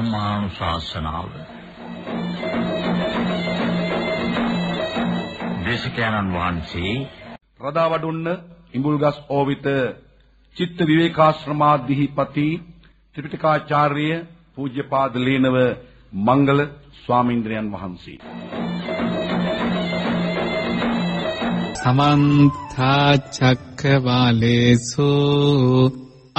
ධර්මානුශාසනාව. දේශකයන්න් වහන්සේ රදාවඩුන්න ඉඹුල්ගස් ඕවිත චිත්ත විවේකාශ්‍රමාධිපති ත්‍රිපිටකාචාර්ය පූජ්‍යපාද ලේනව මංගල ස්වාමීන්ද්‍රයන් වහන්සේ. සමන්ත චක්කවාලේසු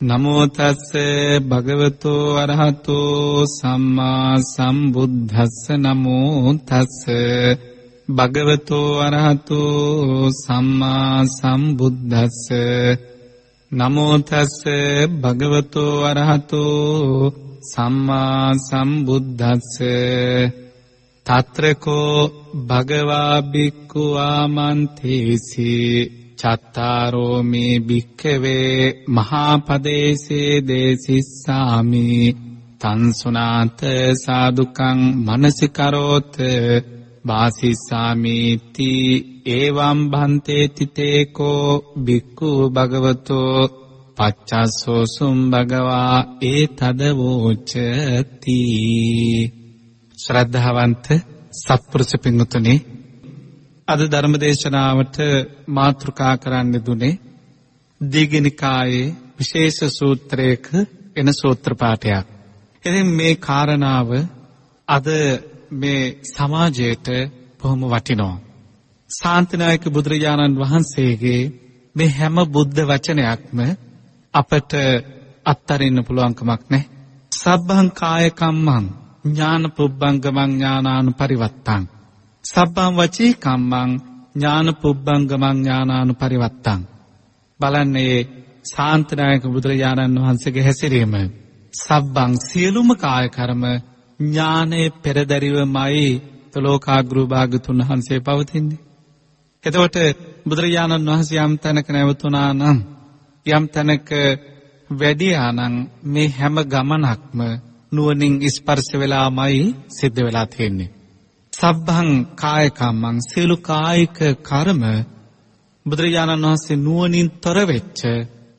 නමෝ තස්ස භගවතෝ අරහතෝ සම්මා සම්බුද්දස්ස. නමෝ තස්ස භගවතෝ අරහතෝ සම්මා සම්බුද්දස්ස. නමෝ තස්ස භගවතෝ අරහතෝ සම්මා සම්බුද්දස්ස. තත්‍රකෝ භගවා බික්ඛු ආමන්තේසි. චත්තාරෝ මේ භික්ඛවේ මහා පදේසේ දේසිස්සාමි. තං සුනාත සාදුකං මනසිකරෝත වාසිස්සාමීති. ඒවම් භන්තේති තේකෝ බික්ඛු භගවතෝ පච්චස්සෝසුම් භගවා ඒ තදවෝචති ශ්‍රද්ධාවන්ත සත්පුරුෂ පින්තුනි අද ධර්ම දේශනාවට මාතෘකා කරන්න දුනේ දීඝනිකායේ විශේෂ සූත්‍රයක එන සූත්‍ර පාඨයක්. ඉතින් මේ කාරණාව අද මේ සමාජයට බොහොම වටිනවා. ශාන්තිනායක බුදුරජාණන් වහන්සේගේ මේ හැම බුද්ධ වචනයක්ම අපට අත්තරින්න පුළුවන්කමක් නැහැ. සබ්බං කාය කම්මං ඥාන පුබ්බංගමං ඥානානු පරිවත්තං. සබ්බං වචී කම්මං ඥාන පුබ්බංගමං ඥානානු පරිවත්තං. බලන්නේ ශාන්තනායක බුදුරජාණන් වහන්සේගේ හැසිරීම. සබ්බං සියලුම කාය කර්ම ඥානයේ පෙරදැරිවමයි තලෝකාග්‍රූ භාගතුන් වහන්සේ පවතින්නේ. එතකොට බුදුරජාණන් වහන්සේ යම් තැනක නැවතුණා නම් යම් තැනක වැඩියා නම් මේ හැම ගමනක්ම නුවණින් ස්පර්ශ වෙලාමයි සිද්ධ වෙලා තියෙන්නේ. සබ්බං කායකම්මං සියලු කායික කර්ම බුදුරජාණන් වහන්සේ නුවණින් තොර වෙච්ච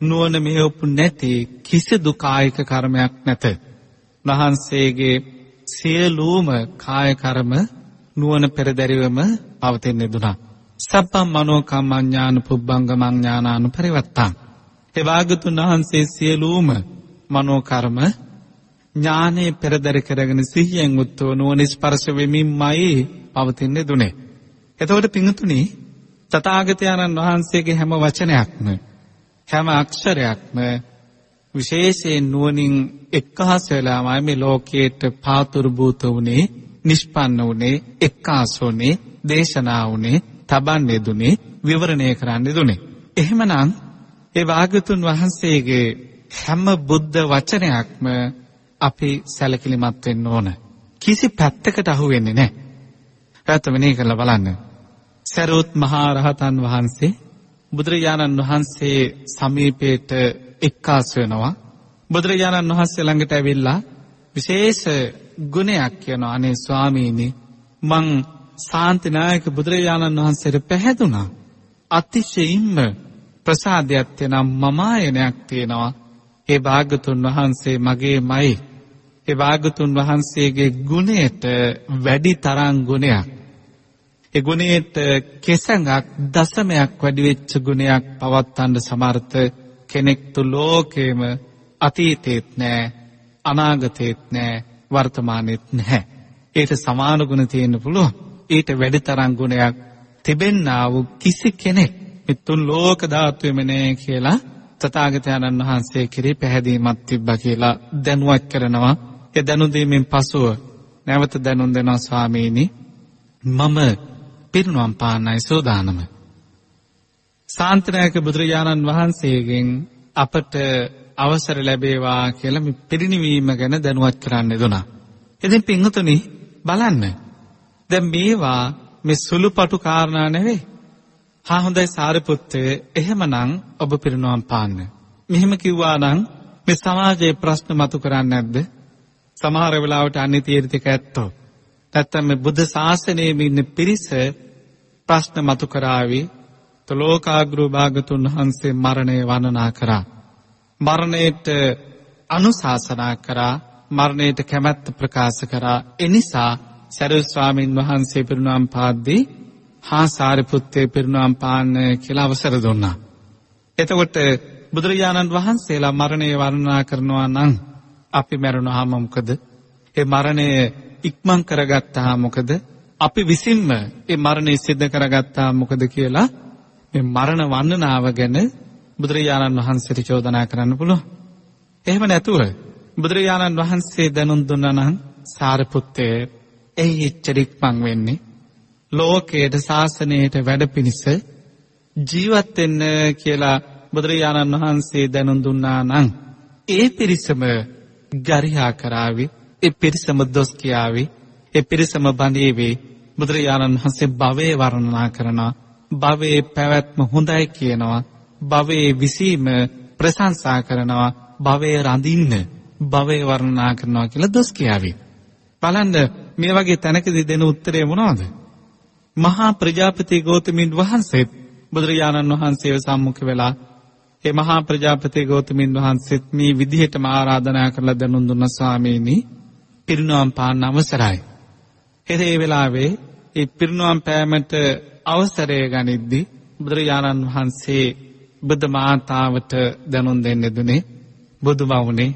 නුවණ මෙහෙවපු නැති කිසිදු කායික කර්මයක් නැත. වහන්සේගේ සියලුම කාය කර්ම නුවණ පෙරදැරිවම පවතින දුනා. සබ්බම් මනෝ කම්මඥාන පුබ්බංගමං ඥානානු පරිවත්තං. ඒ වාගතුන් වහන්සේ සියලුම මනෝ කර්ම ඥානේ පෙරදරි කරගෙන සිහියෙන් උත්තෝ නුවණ ස්පර්ශ වෙමින්මයි පවතින්නේ දුනේ. එතකොට පිංතුනි තථාගතයන්න් වහන්සේගේ හැම වචනයක්ම හැම අක්ෂරයක්ම විශේෂයෙන් නුවණින් එක්කහස් වෙලාමයි මේ ලෝකයට පාතුරු භූත වුනේ නිෂ්පන්න වුනේ එක්කාසෝනේ දේශනා වුනේ තබන්නේ දුනේ විවරණය කරන්න දුනේ. එහෙමනම් ඒ වාගතුන් වහන්සේගේ හැම බුද්ධ වචනයක්ම අපි සැලකිලිමත් වෙන්න ඕන. කිසි පැත්තකට අහු වෙන්නේ නැහැ. පැත්ත වෙනේ කරලා බලන්න. සරුවත් මහා රහතන් වහන්සේ බුදුරජාණන් වහන්සේ සමීපයට එක්කාස් වෙනවා. බුදුරජාණන් වහන්සේ ළඟට ඇවිල්ලා විශේෂ ගුණයක් කියනවා අනේ ස්වාමීනි මං ශාන්තිනායක බුදුරජාණන් වහන්සේට පැහැදුනා. අතිශයින්ම ප්‍රසාදයක් තියෙනම් මමායනයක් තියෙනවා. ඒ භාගතුන් වහන්සේ මගේමයි. ඒ භාගතුන් වහන්සේගේ ගුණයට වැඩි තරම් ගුණයක්. ඒ ගුණයට කෙසඟක් දසමයක් වැඩි වෙච්ච ගුණයක් පවත්වන්න සමර්ථ කෙනෙක් තු ලෝකේම අතීතේත් නෑ අනාගතේත් නෑ වර්තමානෙත් නැහැ. ඒට සමාන ගුණ තියෙන්න පුළුවන්. ඊට වැඩි තරම් ගුණයක් තිබෙන්නා වූ කිසි කෙනෙක් මිතුන් ලෝක ධාතුවේම නෑ කියලා තථාගතයන්න් වහන්සේ කෙරෙහි පැහැදීමක් තිබ්බා කියලා දැනුවත් කරනවා. ඒ දැනුම් දීමෙන් පසුව නැවත දැනුම් දෙනවා ස්වාමීනි මම පිරිනුවම් පාන්නයි සෝදානම. ශාන්තිනායක බුදුරජාණන් වහන්සේගෙන් අපට අවසර ලැබේවා කියලා මේ පිරිණිවීම ගැන දැනුවත් කරන්න දුනා. ඉතින් පින්වතුනි බලන්න. දැන් මේවා මේ සුළුපටු කාරණා නෙවෙයි. හා හොඳයි සාරිපුත්තේ එහෙමනම් ඔබ පිරිනවම් පාන්න. මෙහෙම කිව්වා නම් මේ සමාජයේ ප්‍රශ්න මතු කරන්නේ නැද්ද? සමහර වෙලාවට අන්නේ තීරිතික ඇත්තෝ. නැත්තම් මේ බුද්ධ ශාසනයේ ඉන්න පිරිස ප්‍රශ්න මතු කරાવી තලෝකාග්‍රෝ භාගතුන් වහන්සේ මරණය වර්ණනා කරා. මරණයට අනුශාසනා කරා මරණයට කැමැත්ත ප්‍රකාශ කරා එනිසා සැරු ස්වාමීන් වහන්සේ පිරුණම් පාද්දී හා සාරිපුත්තේ පිරුණම් පාන්න කියලා අවසර දුන්නා. එතකොට බුදුරජාණන් වහන්සේලා මරණය වර්ණනා කරනවා නම් අපි මැරුණාම මොකද? ඒ මරණය ඉක්මන් කරගත්තා මොකද? අපි විසින්ම ඒ මරණය සිද්ධ කරගත්තා මොකද කියලා මේ මරණ වන්දනාව ගැන බුදුරජාණන් වහන්සේට චෝදනා කරන්න පුළුවන්. එහෙම නැතුව බුදුරජාණන් වහන්සේ දැනුම් දුන්නා නම් සාරිපුත්තේ එයි එච්චර ඉක්මන් වෙන්නේ ලෝකයට ශාසනයට වැඩ පිණිස ජීවත් වෙන්න කියලා බුදුරජාණන් වහන්සේ දැනුම් දුන්නා නම් ඒ පිරිසම ගරිහා කරાવી ඒ පිරිසම දොස් කියාවි ඒ පිරිසම බඳීවි. බුදුරජාණන් වහන්සේ භවයේ වර්ණනා කරනවා භවයේ පැවැත්ම හොඳයි කියනවා භවයේ විසීම ප්‍රශංසා කරනවා භවයේ රඳින්න භවයේ වර්ණනා කරනවා කියලා දොස් කියාවි. බලන්න මේ වගේ තැනකදී දෙන උත්තරේ මොනවද? මහා ප්‍රජාපති ගෞතමින් වහන්සේත් බුදුරජාණන් වහන්සේව සම්මුඛ වෙලා ඒ මහා ප්‍රජාපති ගෞතමින් වහන්සේත් මේ විදිහටම ආරාධනා කරලා දැනුම් දුන්න ස්වාමීනි. පිරිනුවම් පාන්න අවසරයි. ඒ වෙලාවේ ඒ පිරිනුවම් පෑමට අවසරය ගනිද්දී බුදුරජාණන් වහන්සේ බුද්ධ මාතාවට දැනුම් දෙන්න දුනේ බුදුමවුනේ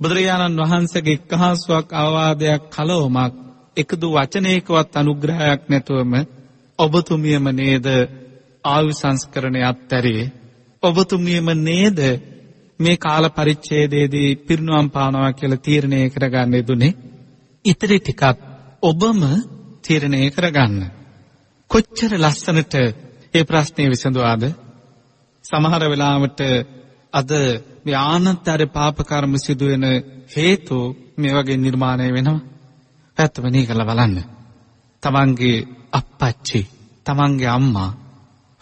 බුදුරජාණන් වහන්සේගේ එක්කහසුවක් අවවාදයක් කලවමක් එකදු වචනයකවත් අනුග්‍රහයක් නැතුවම ඔබතුමියම නේද ආයු සංස්කරණය අත්තරේ ඔබතුමියම නේද මේ කාල පරිච්ඡේදයේදී පිරිනුවම් පානවා කියලා තීරණය කරගන්න දුනේ ඉතිරි ටිකත් ඔබම තීරණය කරගන්න. කොච්චර ලස්සනට ඒ ප්‍රශ්නේ විසඳුවාද? සමහර වෙලාවට අද මේ ආනන්තර පාප කර්ම සිදුවෙන හේතු මේ වගේ නිර්මාණය වෙනවා. පැත්තම නේ කරලා බලන්න. තමන්ගේ අප්පච්චි තමන්ගේ අම්මා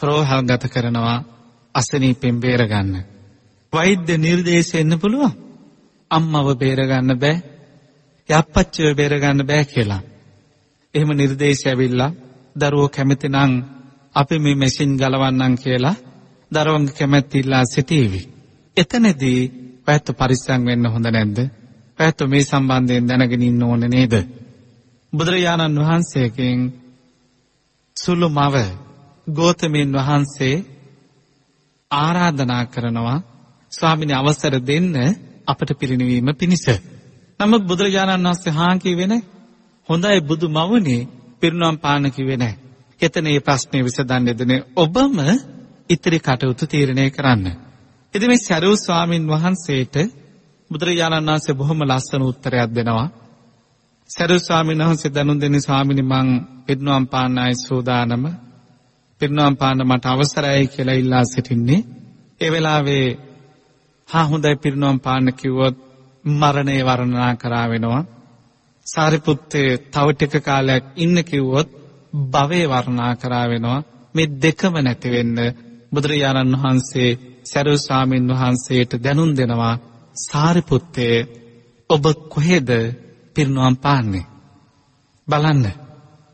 රෝහල් ගත කරනවා. අසනීපෙන් බේරගන්න. වෛද්‍ය නිර්දේශ එන්න පුළුවන්. අම්මව බේරගන්න බෑ. යප්පච්චිව බේරගන්න බෑ කියලා. එහෙම නිර්දේශ ඇවිල්ලා දරුවෝ කැමති නම් අපි මේ මැෂින් ගලවන්නම් කියලා දරුවන්ගේ කැමැත්ත ඉල්ලා සිටීවි. එතනදී පැත්ත පරිස්සම් වෙන්න හොඳ නැද්ද? පැත්ත මේ සම්බන්ධයෙන් දැනගෙන ඉන්න ඕනේ නේද? බුදුරජාණන් වහන්සේගෙන් සුළු මව ගෝතමීන් වහන්සේ ආරාධනා කරනවා ස්වාමිනි අවසර දෙන්න අපට පිරිනිවීම පිණිස. නමුත් බුදුරජාණන් වහන්සේ හා කිව්වේ නැහැ. හොඳයි බුදු මවුනේ පිරිනවම් පාන කිව්වේ නැහැ. එතන මේ ප්‍රශ්නේ විසඳන්න දෙන්නේ ඔබම ඉතිරි කටයුතු තීරණය කරන්න. ඉතින් මේ සරුව ස්වාමින් වහන්සේට බුදුරජාණන් වහන්සේ බොහොම ලස්සන උත්තරයක් දෙනවා. සරුව ස්වාමීන් වහන්සේ දැනුම් දෙන්නේ ස්වාමිනි මං පිරිනවම් පාන්නයි සූදානම පිරිනවම් පාන්න මට අවසරයි කියලා ඉල්ලා සිටින්නේ. ඒ වෙලාවේ හා හොඳයි පිරිනවම් පාන්න කිව්වොත් මරණය වර්ණනා කරා වෙනවා. සාරිපුත්තේ තව ටික කාලයක් ඉන්න කිව්වොත් භවේ වර්ණනා කරා වෙනවා. මේ දෙකම නැති වෙන්න බුදුරජාණන් වහන්සේ සරු ස්වාමීන් වහන්සේට දැනුම් දෙනවා සාරිපුත්තේ ඔබ කොහෙද පිරිනවම් පාන්නේ බලන්න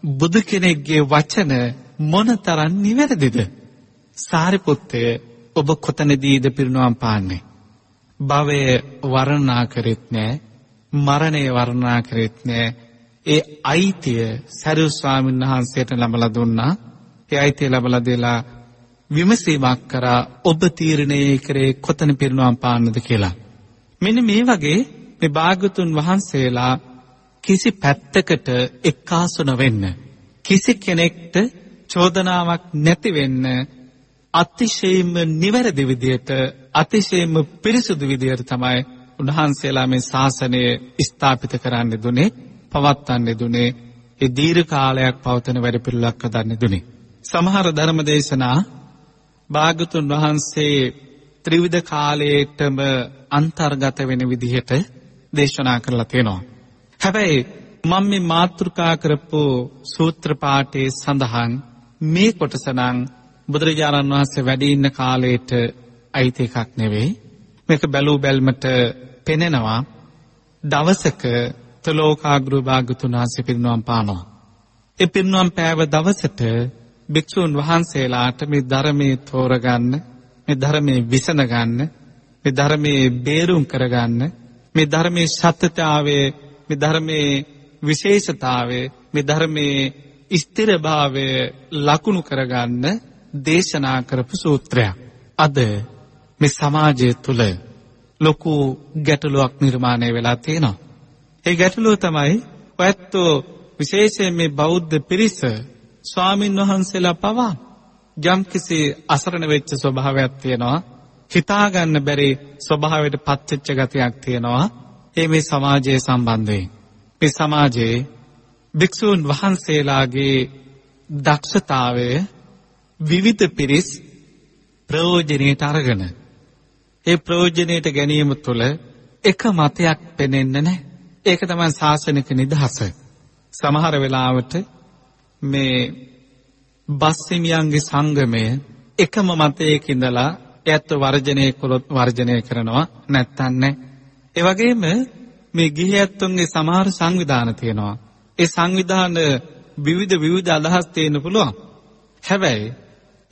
බුදු කෙනෙක්ගේ වචන මොනතරම් නිවැරදිද? සාරිපුත්තය ඔබ කොතනදීද පිරිනුවම් පාන්නේ? භවය වර්ණනා කරෙත් නෑ, මරණය වර්ණනා කරෙත් නෑ. ඒ අයිතිය සරු ස්වාමීන් වහන්සේට ලබලා දුන්නා. ඒ අයිතිය ලබලා දෙලා විමසීමක් කරා ඔබ තීරණය කරේ කොතන පිරිනුවම් පාන්නද කියලා. මෙන්න මේ වගේ මේ භාගතුන් වහන්සේලා කිසි පැත්තකට එක්කාසු නොවෙන්න කිසි කෙනෙක්ට චෝදනාවක් නැති වෙන්න අතිශයින්ම නිවැරදි විදියට අතිශයින්ම පිරිසුදු විදියට තමයි උන්වහන්සේලා මේ ශාසනය ස්ථාපිත කරන්න දුනේ පවත්වන්න දුනේ ඒ දීර්ඝ කාලයක් පවතන වැඩ පිළිලක් හදන්න දුනේ සමහර ධර්ම දේශනා භාගතුන් වහන්සේ ත්‍රිවිධ කාලයේටම අන්තර්ගත වෙන විදිහට දේශනා කරලා තියෙනවා. හැබැයි මම මේ මාතෘකා කරපු සූත්‍ර පාඨයේ සඳහන් මේ කොටස නම් බුදුරජාණන් වහන්සේ වැඩ ඉන්න කාලයට අයිති එකක් නෙවෙයි. මේක බැලූ බැල්මට පෙනෙනවා දවසක තලෝකාග්‍ර භාගතුන් වහන්සේ පිරිනුවම් පානවා. ඒ පිරිනුවම් පෑව දවසට භික්ෂූන් වහන්සේලාට මේ ධර්මයේ තෝරගන්න, මේ ධර්මයේ විසඳගන්න, මේ ධර්මයේ බේරුම් කරගන්න, මේ ධර්මයේ සත්‍යතාවය, මේ ධර්මයේ විශේෂතාවය, මේ ධර්මයේ ස්ථිරභාවය ලකුණු කරගන්න දේශනා කරපු සූත්‍රයක්. අද මේ සමාජය තුළ ලොකු ගැටලුවක් නිර්මාණය වෙලා තියෙනවා. ඒ ගැටලුව තමයි ඔයත්තු විශේෂයෙන් මේ බෞද්ධ පිරිස ස්වාමින් වහන්සේලා පවා යම්කිසි අසරණ වෙච්ච ස්වභාවයක් තියෙනවා. හිතාගන්න බැරි ස්වභාවයට පත්වෙච්ච ගතියක් තියෙනවා. ඒ මේ සමාජයේ සම්බන්ධයෙන්. මේ සමාජයේ භික්ෂූන් වහන්සේලාගේ දක්ෂතාවය විවිධ පිරිස් ප්‍රයෝජනයට අරගෙන ඒ ප්‍රයෝජනයට ගැනීම තුළ එක මතයක් පෙනෙන්න නැහැ. ඒක තමයි ශාසනික නිදහස. සමහර වෙලාවට මේ බස්සිමියන්ගේ සංගමය එකම මතයක ඉඳලා එයත් වර්ජනය කළොත් වර්ජනය කරනවා නැත්තන් නැහැ. ඒ වගේම මේ ගිහියත්තුන්ගේ සමහර සංවිධාන තියෙනවා. ඒ සංවිධාන විවිධ විවිධ අදහස් තියෙන්න පුළුවන්. හැබැයි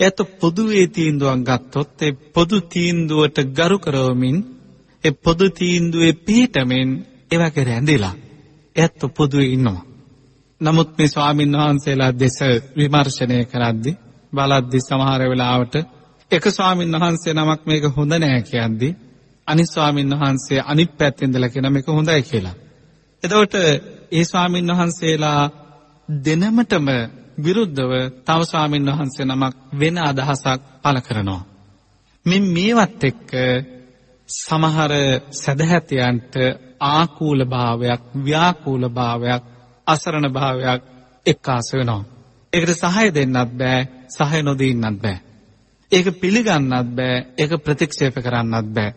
එත පොදුවේ තීන්දුවක් ගත්තොත් ඒ පොදු තීන්දුවට ගරු කරවමින් ඒ පොදු තීන්දුවේ පිහිටමින් ඒවගේ රැඳිලා එයත් පොදුවේ ඉන්නවා. නමුත් මේ ස්වාමීන් වහන්සේලා දෙස විමර්ශනය කරද්දි බලද්දි සමහර වෙලාවට එක ස්වාමීන් වහන්සේ නමක් මේක හොඳ නෑ කියද්දි අනිත් ස්වාමීන් වහන්සේ අනිත් පැත්තෙන් ඉඳලා කියන මේක හොඳයි කියලා. එතකොට ඒ ස්වාමීන් වහන්සේලා දෙනමටම විරුද්ධව තව ස්වාමීන් වහන්සේ නමක් වෙන අදහසක් පළ කරනවා. මෙන් මේවත් එක්ක සමහර සැදැහැතියන්ට ආකූල භාවයක් ව්‍යාකූල භාවයක් අසරණ භාවයක් එක්කාස වෙනවා. ඒකට සහය දෙන්නත් බෑ සහය නොදීන්නත් බෑ. ඒක පිළිගන්නත් බෑ ඒක ප්‍රතික්ෂේප කරන්නත් බෑ.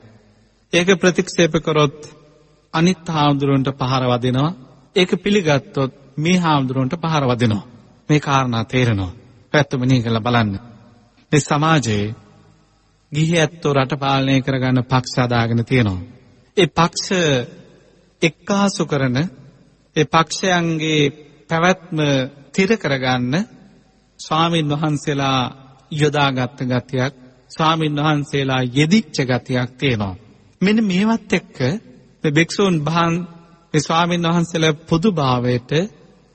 ඒක ප්‍රතික්ෂේප කරොත් අනිත් හාමුදුරුවන්ට පහර වදිනවා ඒක පිළිගත්තොත් මේ හාමුදුරුවන්ට පහර වදිනවා. මේ කාරණා තේරෙනවා. පැත්තුමනී කළ බලන්න. මේ සමාජයේ ගිහි ඇත්තෝ රට පාලනය කරගන්න පක්ෂ අදාගෙන තියෙනවා. ඒ පක්ෂ එක්කාසු කරන ඒ පක්ෂයන්ගේ පැවැත්ම තිර කරගන්න ස්වාමීන් වහන්සේලා යොදාගත්ත ගතියක් ස්වාමීන් වහන්සේලා යෙදිච්ච ගතියක් තියෙනවා. මෙන්න මේවත් එක්ක භික්ෂූන් බහන් ස්වාමීන් වහන්සේලා පොදු භාවයට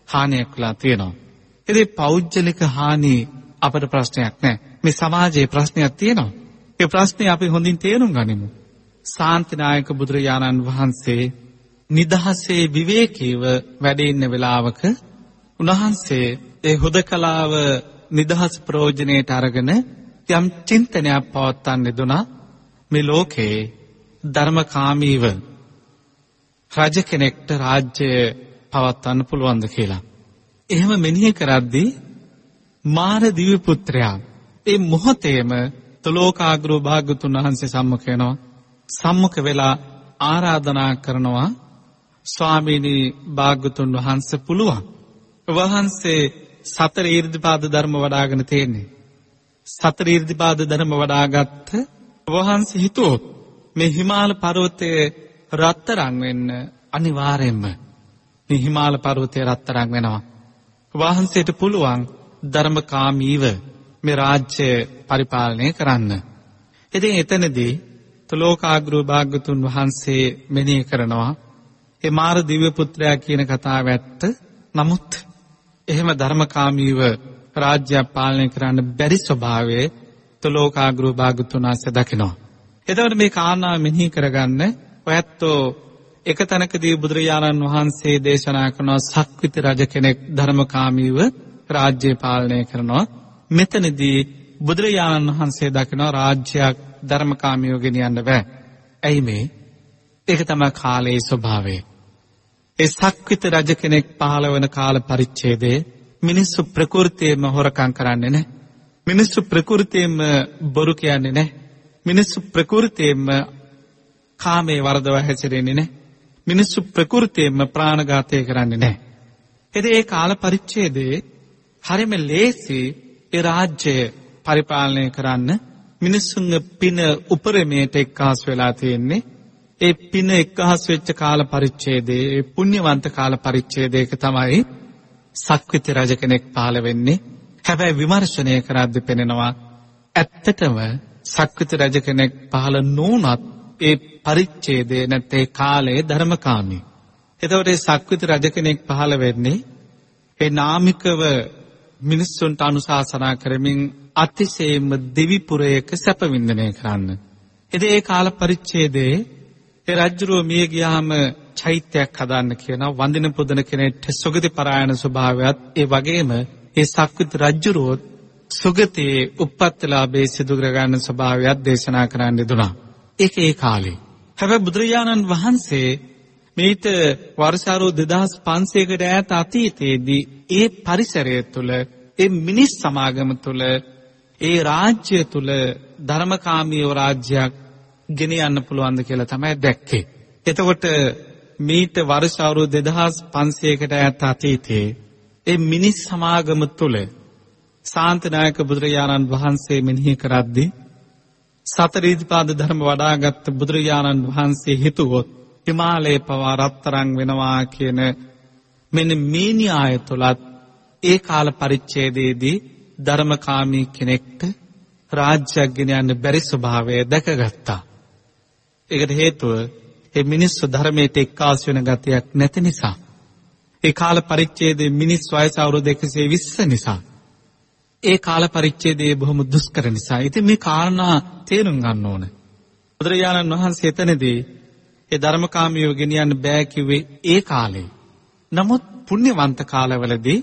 හානියක් වෙලා තියෙනවා. ඉතින් පෞද්ගලික හානි අපට ප්‍රශ්නයක් නැහැ. මේ සමාජයේ ප්‍රශ්නයක් තියෙනවා. ඒ ප්‍රශ්නේ අපි හොඳින් තේරුම් ගනිමු. ශාන්තිනායක බුදුරජාණන් වහන්සේ නිදහසේ විවේකීව වැඩ ඉන්න වෙලාවක උන්වහන්සේ ඒ හුදකලාව නිදහස් ප්‍රයෝජනයට අරගෙන යම් චින්තනයක් පවත්වන්න දුනා මේ ලෝකේ ධර්මකාමීව රජ කෙනෙක්ට රාජ්‍ය පවත්වන්න පුළුවන්ද කියලා. එහෙම මෙනෙහි කරද්දී මාර දිව්‍ය පුත්‍රයා ඒ මොහොතේම තුලෝකාග්‍රෝ භාග්‍යතුන් වහන්සේ සම්මුඛ වෙනවා. සම්මුඛ වෙලා ආරාධනා කරනවා ස්වාමීනි භාග්‍යතුන් වහන්සේ පුළුවන්. වහන්සේ සතර ඊර්ධිපාද ධර්ම වඩාගෙන තියෙන්නේ. සතර ඊර්ධිපාද ධර්ම වඩාගත්ත වහන්සේ හිතුවොත් මේ හිමාල පර්වතයේ රත්තරන් වෙන්න අනිවාර්යෙන්ම මේ හිමාල පර්වතයේ රත්තරන් වෙනවා. වහන්සේට පුළුවන් ධර්මකාමීව මේ රාජ්‍ය පරිපාලනය කරන්න. ඉතින් එතනදී තුලෝකාග්‍රෝ භාග්‍යතුන් වහන්සේ මෙනෙහි කරනවා ඒ මාර දිව්‍ය පුත්‍රයා කියන කතාව ඇත්ත. නමුත් එහෙම ධර්මකාමීව රාජ්‍යයක් පාලනය කරන්න බැරි ස්වභාවයේ තුලෝකාග්‍රෝ භාග්‍යතුන් වහන්සේ දකිනවා. එතකොට මේ කාරණා මෙනෙහි කරගන්න ඔයත්ෝ එක තැනකදී බුදුරජාණන් වහන්සේ දේශනා කරනවා සක්විති රජ කෙනෙක් ධර්මකාමීව රාජ්‍ය පාලනය කරනවා. මෙතනදී බුදුරජාණන් වහන්සේ දකිනවා රාජ්‍යයක් ධර්මකාමීව ගෙනියන්න බෑ. ඇයි මේ? ඒක තමයි කාලයේ ස්වභාවය. ඒ සක්විත රජ කෙනෙක් පහළ වන කාල පරිච්ඡේදයේ මිනිස්සු ප්‍රകൃතියෙම හොරකම් කරන්නේ නැහැ. මිනිස්සු ප්‍රകൃතියෙම බොරු කියන්නේ නැහැ. මිනිස්සු ප්‍රකෘතියෙන්ම කාමයේ වරදව හැසිරෙන්නේ නැහැ. මිනිස්සු ප්‍රකෘතියෙන්ම ප්‍රාණඝාතය කරන්නේ නැහැ. එතේ ඒ කාල පරිච්ඡේදයේ හරිම ලේසි ඒ රාජ්‍ය පරිපාලනය කරන්න මිනිස්සුන්ගේ පින උපරිමයට එක්කාස් වෙලා තියෙන්නේ ඒ පින එක්කහස් වෙච්ච කාල පරිච්ඡේදයේ ඒ පුණ්‍යවන්ත කාල පරිච්ඡේදයක තමයි සක්විති රජ කෙනෙක් පහළ වෙන්නේ. හැබැයි විමර්ශනය කරද්දී පෙනෙනවා ඇත්තටම සක්විති රජ කෙනෙක් පහළ නොවුනත් ඒ පරිච්ඡේදයේ නැත්නම් කාලයේ ධර්මකාමී. එතකොට ඒ සක්විති රජ කෙනෙක් පහළ වෙන්නේ ඒ නාමිකව මිනිස්සුන්ට අනුශාසනා කරමින් අතිශයින්ම දෙවිපුරයක සැප වින්දනය කරන්න. එදේ ඒ කාල පරිච්ඡේදයේ ඒ රජුරෝ මිය ගියාම චෛත්‍යයක් හදන්න කියනවා වන්දින පුදන කෙනෙක්ට සුගති පරායන ස්වභාවයත් ඒ වගේම ඒ සක්විති රජුරෝත් සුගතියේ උප්පත්තිලාභේ සිදු කරගන්න ස්වභාවයක් දේශනා කරන්න දුනා. ඒක ඒ කාලේ. හැබැයි බුදුරජාණන් වහන්සේ මේට වර්ෂාරෝ 2500කට ඈත අතීතයේදී ඒ පරිසරය තුළ ඒ මිනිස් සමාගම තුළ ඒ රාජ්‍ය තුළ ධර්මකාමී රාජ්‍යයක් ගෙන යන්න පුළුවන්ද කියලා තමයි දැක්කේ. එතකොට මීට වර්ෂ අවුරුදු 2500කට ඈත අතීතයේ ඒ මිනිස් සමාගම තුළ සාන්තනායක බුදුරජාණන් වහන්සේ මෙනෙහි කරද්දී සතර ඉදිපාද ධර්ම වඩාගත් බුදුරජාණන් වහන්සේ හිතුවොත් හිමාලයේ පවා රත්තරන් වෙනවා කියන මෙන්න මේ න්‍යාය තුලත් ඒ කාල පරිච්ඡේදයේදී ධර්මකාමී කෙනෙක්ට රාජ්‍යයක් ගෙන යන්න බැරි ස්වභාවය දැකගත්තා. ඒකට හේතුව ඒ මිනිස්සු ධර්මයට එක්කාසු වෙන ගතියක් නැති නිසා. ඒ කාල පරිච්ඡේදයේ මිනිස් වයස අවුරුදු 120 නිසා. ඒ කාල පරිච්ඡේදයේ බොහොම දුෂ්කර නිසා. ඉතින් මේ කාරණා තේරුම් ගන්න ඕන. බුදුරජාණන් වහන්සේ එතනදී ඒ ධර්මකාමියව ගෙනියන්න බෑ කිව්වේ ඒ කාලේ. නමුත් පුණ්‍යවන්ත කාලවලදී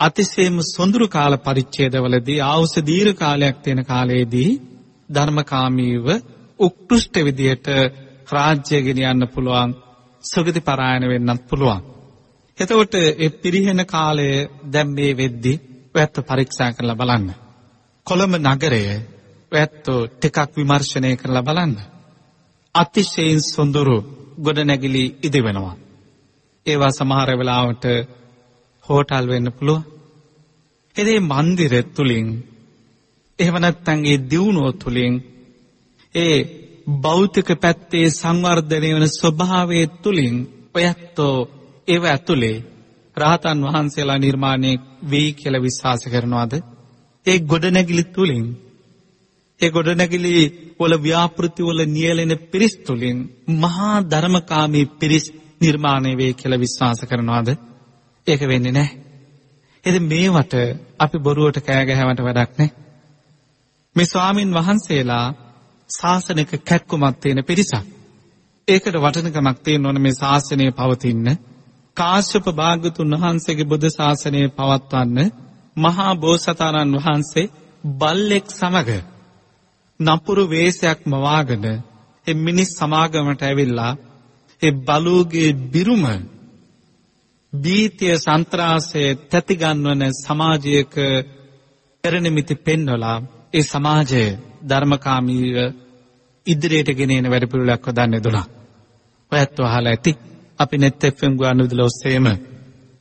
අතිශයම සොඳුරු කාල පරිච්ඡේදවලදී ආවුස දීර්ඝ කාලයක් තියෙන කාලයේදී ධර්මකාමීව උත්කෘෂ්ඨ විදියට රාජ්‍ය ගෙනියන්න පුළුවන් සුගති පරායන වෙන්නත් පුළුවන්. එතකොට ඒ පිරිහෙන කාලය දැන් මේ වෙද්දී ඔයත් පරීක්ෂා කරලා බලන්න. කොළඹ නගරය ඔයත් ටිකක් විමර්ශනය කරලා බලන්න. අතිශයින් සොඳුරු ගොඩනැගිලි ඉදිවෙනවා. ඒවා සමහර වෙලාවට හෝටල් වෙන්න පුළුවන්. එදේ මන්දිර තුලින් එහෙම නැත්නම් ඒ දියුණුව තුලින් ඒ භෞතික පැත්තේ සංවර්ධනය වන ස්වභාවය තුලින් ඔයත්ෝ ඒව ඇතුලේ රහතන් වහන්සේලා නිර්මාණය වෙයි කියලා විශ්වාස කරනවාද? ඒ ගොඩනැගිලි තුලින් ඒ ගොඩනැගිලි වල ව්‍යාපෘති වල නියැලෙන පිරිස් තුලින් මහා ධර්මකාමී පිරිස් නිර්මාණය වේ කියලා විශ්වාස කරනවාද? ඒක වෙන්නේ නැහැ. ඉතින් මේවට අපි බොරුවට කෑ ගැහුවට වැඩක් නැහැ. මේ ස්වාමින් වහන්සේලා ශාසනික කැක්කුමක් තියෙන පිරිසක්. ඒකට වටිනකමක් තියෙන්න ඕන මේ ශාසනය පවතින්න. කාශ්‍යප භාග්‍යතුන් වහන්සේගේ බුද්ධ ශාසනය පවත්වන්න මහා බෝසතාණන් වහන්සේ බල්ලෙක් සමග නපුරු වේශයක් මවාගෙන ඒ මිනිස් සමාගමට ඇවිල්ලා ඒ බලූගේ බිරුම බීතිය සන්ත්‍රාසය තැතිගන්වන සමාජයක පෙරනිමිති පෙන්වලා ඒ සමාජය ධර්මකාමීව ඉදිරියට ගෙනෙන වැඩපිළිවෙලක් හදන්න දුනා. ඔයත් අහලා ඇති අපි net FM ගුවන්විදුලි ඔස්සේම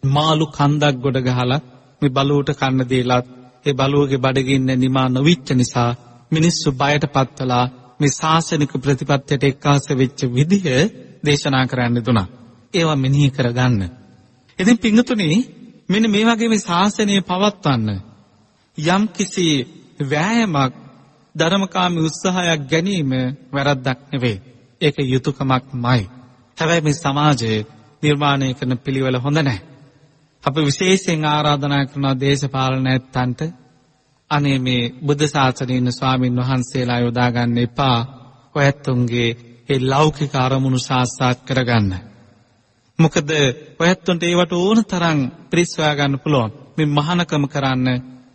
මාළු කන්දක් ගොඩ ගහලා මේ බලුවට කන්න දීලා ඒ බලුවගේ බඩගින්න නිමා නොවිච්ච නිසා මිනිස්සු බයට පත්වලා මේ ශාසනික ප්‍රතිපත්තියට එක්කාස වෙච්ච විදිහ දේශනා කරන්න දුනා. ඒවා මෙනෙහි කරගන්න. ඉතින් පිංගතුනි මෙන්න මේ වගේ මේ ශාසනය පවත්වන්න යම් කිසි වෑයමක් ධර්මකාමී උත්සාහයක් ගැනීම වැරද්දක් නෙවෙයි. ඒක යුතුයකමක්මයි. හැබැයි මේ සමාජයේ නිර්මාණය කරන පිළිවෙල හොඳ නැහැ. අපි විශේෂයෙන් ආරාධනා කරන දේශපාලන ඇත්තන්ට අනේ මේ බුද්ධ ශාසනයේ ඉන්න ස්වාමින් වහන්සේලා යොදා ගන්න එපා. ඔයත්තුන්ගේ ඒ ලෞකික අරමුණු සාක්ෂාත් කරගන්න. මොකද ඔයත්තුන්ට ඒවට ඕන තරම් පිරිස් හොයා ගන්න පුළුවන්. මේ මහානකම කරන්න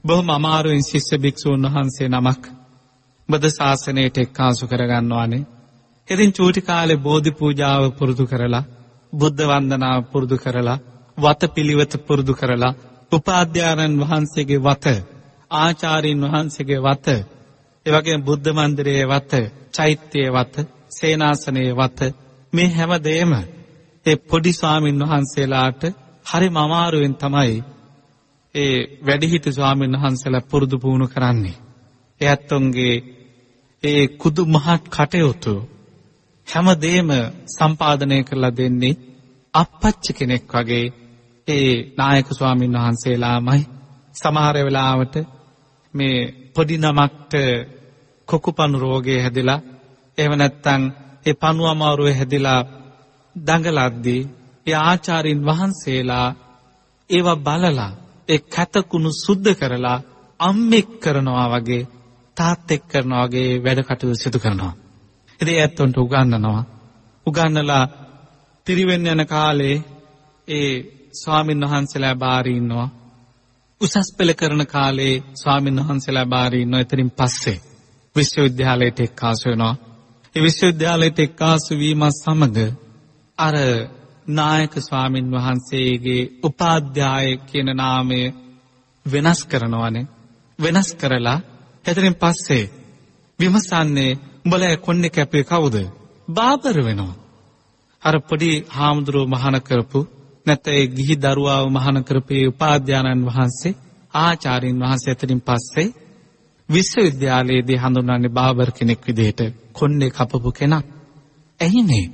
බොහොම අමාරුවෙන් ශිෂ්‍ය භික්ෂූන් වහන්සේ නමක් බුද්ධ ශාසනයට එක්කාසු කරගන්නවානේ. ඉතින් චූටි කාලේ බෝධි පූජාව පුරුදු කරලා බුද්ධ වන්දනාව පුරුදු කරලා වත පිළිවෙත පුරුදු කරලා උපාධ්‍යාරන් වහන්සේගේ වත ආචාරින් වහන්සේගේ වත ඒ වගේම බුද්ධ මන්දිරයේ වත, චෛත්‍යයේ වත, සේනාසනයේ වත මේ හැම දෙයක්ම ඒ පොඩි ස්වාමින් වහන්සේලාට හරිම අමාරුවෙන් තමයි ඒ වැඩිහිටි ස්වාමීන් වහන්සේලා පුරුදු පුහුණු කරන්නේ. ඒ ඇත්තොන්ගේ ඒ කුදු මහත් කටයුතු හැමදේම සම්පාදනය කරලා දෙන්නේ අපච්චි කෙනෙක් වගේ ඒ නායක ස්වාමීන් වහන්සේලාමයි සමහර වෙලාවට මේ පොඩි නමක්ට කොකුපණු රෝගය හැදිලා එහෙම නැත්නම් ඒ පණු අමාරුවේ හැදිලා දඟලද්දී ඒ ආචාරින් වහන්සේලා ඒවා බලලා ඒ කැතකුණු සුද්ධ කරලා අම්මෙක් කරනවා වගේ තාත්තෙක් කරනවා වගේ වැඩ කටයුතු සිදු කරනවා. ඉතින් ඇත්තොන්ට උගන්වනවා. උගන්වලා පිරිවෙන් යන කාලේ ඒ ස්වාමින් වහන්සේලා බාරී ඉන්නවා. උසස් පෙළ කරන කාලේ ස්වාමින් වහන්සේලා බාරී ඉන්නවා. එතනින් පස්සේ විශ්වවිද්‍යාලයට එක්කාසු වෙනවා. ඒ විශ්වවිද්‍යාලයට එක්කාසු වීම සමග අර නායක ස්වාමින් වහන්සේගේ උපාධ්‍යාය කියන නාමය වෙනස් කරනවනේ. වෙනස් කරලා එතනින් පස්සේ විමසන්නේ උඹලා කොන්නේ කැපේ කවුද? බාබර වෙනවා. අර පොඩි හාමුදුරුව මහාන කරපු නැත්නම් ඒ ගිහි දරුවාව මහාන කරපේ උපාධ්‍යානන් වහන්සේ ආචාර්යින් වහන්සේ එතනින් පස්සේ විශ්වවිද්‍යාලයේදී හඳුන්වන්නේ බාබර් කෙනෙක් විදිහට කොන්නේ කපපු කෙනා. ඇයිනේ?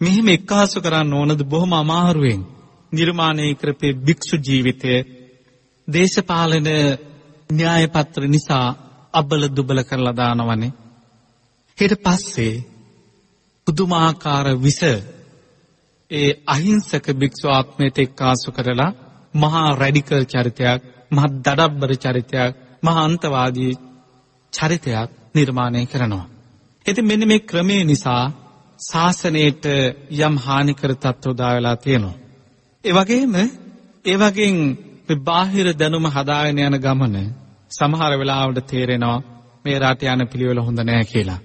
මෙහෙම එක්කාසු කරන්න ඕනද බොහොම අමාරුවෙන් නිර්මාණය කරපේ භික්ෂු ජීවිතය දේශපාලන න්‍යායපත්‍ර නිසා අබල දුබල කරලා දානවනේ. ඊට පස්සේ පුදුමාකාර විස ඒ අහිංසක භික්ෂු ආත්මයට එක්කාසු කරලා මහා රැඩිකල් චරිතයක් මහා දඩබ්බර චරිතයක් මහා අන්තවාදී චරිතයක් නිර්මාණය කරනවා. ඉතින් මෙන්න මේ ක්‍රමේ නිසා ශාසනයට යම් හානිකර තත්ත්ව දායලා තියෙනවා. ඒ වගේම ඒ වගේන් මේ බාහිර දැනුම හදාගෙන යන ගමන සමහර වෙලාවට තේරෙනවා මේ රට යන පිළිවෙල හොඳ නෑ කියලා.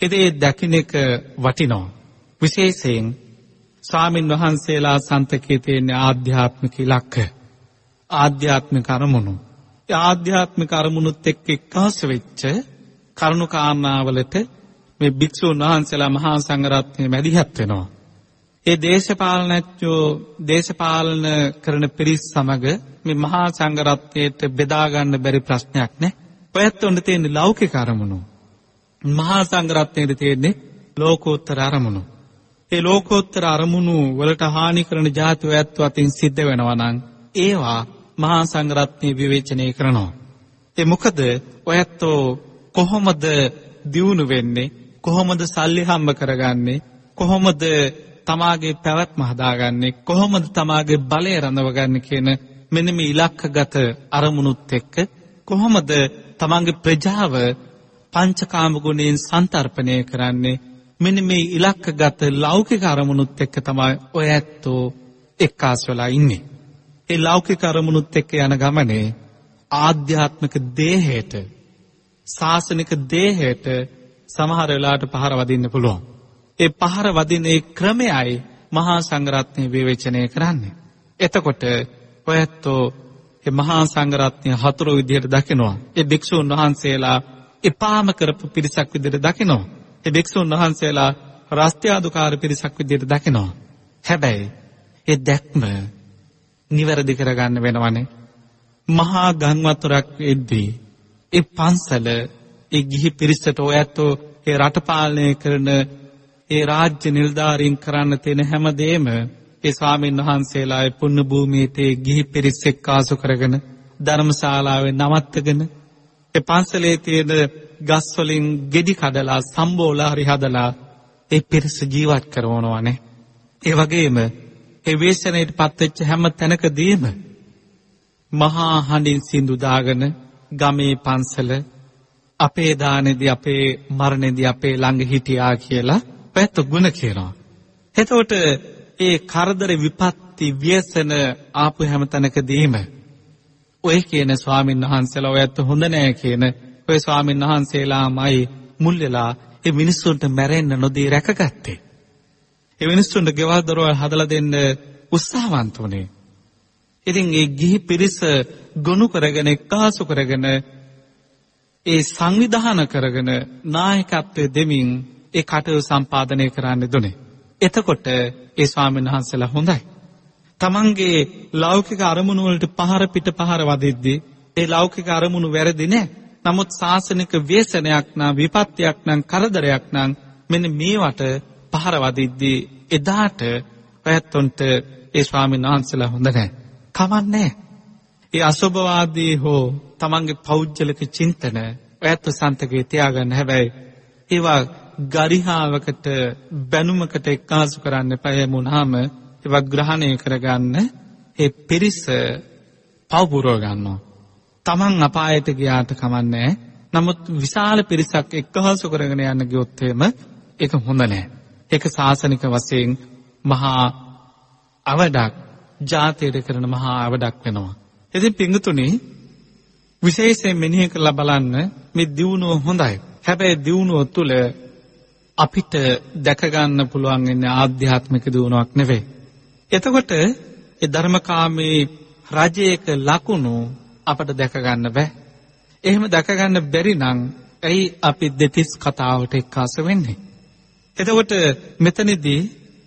ඉතින් ඒ දකින්න එක වටිනවා. විශේෂයෙන් ස්වාමින් වහන්සේලා සන්තකයේ තියෙන ආධ්‍යාත්මික ඉලක්ක ආධ්‍යාත්මික අරමුණු. ඒ ආධ්‍යාත්මික අරමුණුත් එක්ක එක්කාස වෙච්ච කරුණු කාරණාවලට මේ භික්ෂුන් වහන්සේලා මහා සංඝරත්නය මැදිහත් වෙනවා. ඒ දේශපාලනඥයෝ දේශපාලන කරන පිරිස් සමග මේ මහා සංඝරත්නයට බෙදා ගන්න බැරි ප්‍රශ්නයක් නේ. ඔයත් උන්ට තියෙන ලෞකික අරමුණු. මහා සංඝරත්නයේ තියෙන්නේ ලෝකෝත්තර අරමුණු. ඒ ලෝකෝත්තර අරමුණු වලට හානි කරන જાති ඔයත් අතින් සිද්ධ වෙනවා නම් ඒවා මහා සංඝරත්නය විවේචනය කරනවා. ඒ මොකද ඔයත්ෝ කොහොමද දියුණු වෙන්නේ කොහොමද සල්ලි හම්බ කරගන්නේ කොහොමද තමාගේ පැවැත්ම හදාගන්නේ කොහොමද තමාගේ බලය රඳවගන්නේ කියන මෙන්න මේ ඉලක්කගත අරමුණුත් එක්ක කොහොමද තමන්ගේ ප්‍රජාව පංචකාම ගුණයෙන් සන්තරපණය කරන්නේ මෙන්න මේ ඉලක්කගත ලෞකික අරමුණුත් එක්ක තමයි ඔය ඇත්තෝ එක්කාස් වෙලා ඉන්නේ. ඒ ලෞකික අරමුණුත් එක්ක යන ගමනේ ආධ්‍යාත්මික දේහයට ශාසනික දේහයට සමහර වෙලාවට පහර වදින්න පුළුවන්. ඒ පහර වදින ඒ ක්‍රමයයි මහා සංඝරත්නය විවේචනය කරන්නේ. එතකොට ඔයත්ෝ ඒ මහා සංඝරත්නය හතුරු විදිහට දකිනවා. ඒ භික්ෂුන් වහන්සේලා එපාම කරපු පිරිසක් විදිහට දකිනවා. ඒ භික්ෂුන් වහන්සේලා රස්ත්‍යාදුකාර පිරිසක් විදිහට දකිනවා. හැබැයි ඒ දැක්ම නිවැරදි කරගන්න වෙනවනේ. මහා ගම් වතුරක් එද්දී ඒ පන්සල ඒ ගිහි පිරිසට ඔයත්ෝ ඒ රට පාලනය කරන ඒ රාජ්‍ය නිලධාරීන් කරන්න තියෙන හැමදේම ඒ ස්වාමීන් වහන්සේලා ඒ පුණ්‍ය භූමියේ තේ ගිහි පිරිස් එක්කාසු කරගෙන ධර්මශාලාවේ නවත්තගෙන ඒ පන්සලේ තියෙන ගස් වලින් ගෙඩි කඩලා සම්බෝලා හරි හදලා ඒ පිරිස ජීවත් කරවනවානේ. ඒ වගේම ඒ වේශනයට පත්වෙච්ච හැම තැනකදීම මහා හඬින් සින්දු දාගෙන ගමේ පන්සල අපේ දානේදී අපේ මරණේදී අපේ ළඟ හිටියා කියලා පැත්ත ගුණ කියනවා. එතකොට ඒ කරදර විපත්ති ව්‍යසන ආපු හැම තැනකදීම ඔය කියන ස්වාමීන් වහන්සේලා ඔයත් හොඳ නෑ කියන ඔය ස්වාමීන් වහන්සේලාමයි මුල් වෙලා ඒ මිනිස්සුන්ට මැරෙන්න නොදී රැකගත්තේ. ඒ මිනිස්සුන්ට ගෙවල් දොරවල් හදලා දෙන්න උත්සාහවන්ත වුණේ. ඉතින් ඒ ගිහි පිරිස ගොනු කරගෙන එක්කාසු කරගෙන ඒ සංවිධාන කරගෙන නායකත්වය දෙමින් ඒ කටයුතු සම්පාදනය කරන්න දුනේ. එතකොට ඒ ස්වාමීන් වහන්සේලා හොඳයි. තමන්ගේ ලෞකික අරමුණු වලට පහර පිට පහර වදිද්දී ඒ ලෞකික අරමුණු වැරදි නෑ. නමුත් ශාසනික ව්‍යසනයක් නම් විපත්තියක් නම් කරදරයක් නම් මෙන්න මේවට පහර වදිද්දී එදාට ඔයත්ොන්ට ඒ ස්වාමීන් වහන්සේලා හොඳ නෑ. කවන්නේ ඒ අසුභවාදී හෝ තමන්ගේ පෞද්ගලික චින්තන ඔයත් සන්තකේ තියාගන්න හැබැයි ඒවා ගරිහාවකට බැනුමකට එක්කාසු කරන්න පයමුණාම ඒවා ග්‍රහණය කරගන්න ඒ පිරිස පවපුරව ගන්නවා. තමන් අපායට ගියාට කමන්නේ නමුත් විශාල පිරිසක් එක්කහසු කරගෙන යන්න ගියොත් එහෙම ඒක හොඳ නෑ. ඒක සාසනික වශයෙන් මහා අවඩක් ජාතියට කරන මහා අවඩක් වෙනවා. ඉතින් පිංගුතුනි විශේෂයෙන් මෙනෙහි කරලා බලන්න මේ දියුණුව හොඳයි. හැබැයි දියුණුව තුළ අපිට දැක ගන්න පුළුවන් ඉන්නේ ආධ්‍යාත්මික දියුණුවක් නෙවෙයි. එතකොට ඒ ධර්මකාමී රජයක ලකුණු අපට දැක ගන්න බෑ. එහෙම දැක ගන්න බැරි නම් ඇයි අපි දෙතිස් කතාවට එක්කාස වෙන්නේ? එතකොට මෙතනදී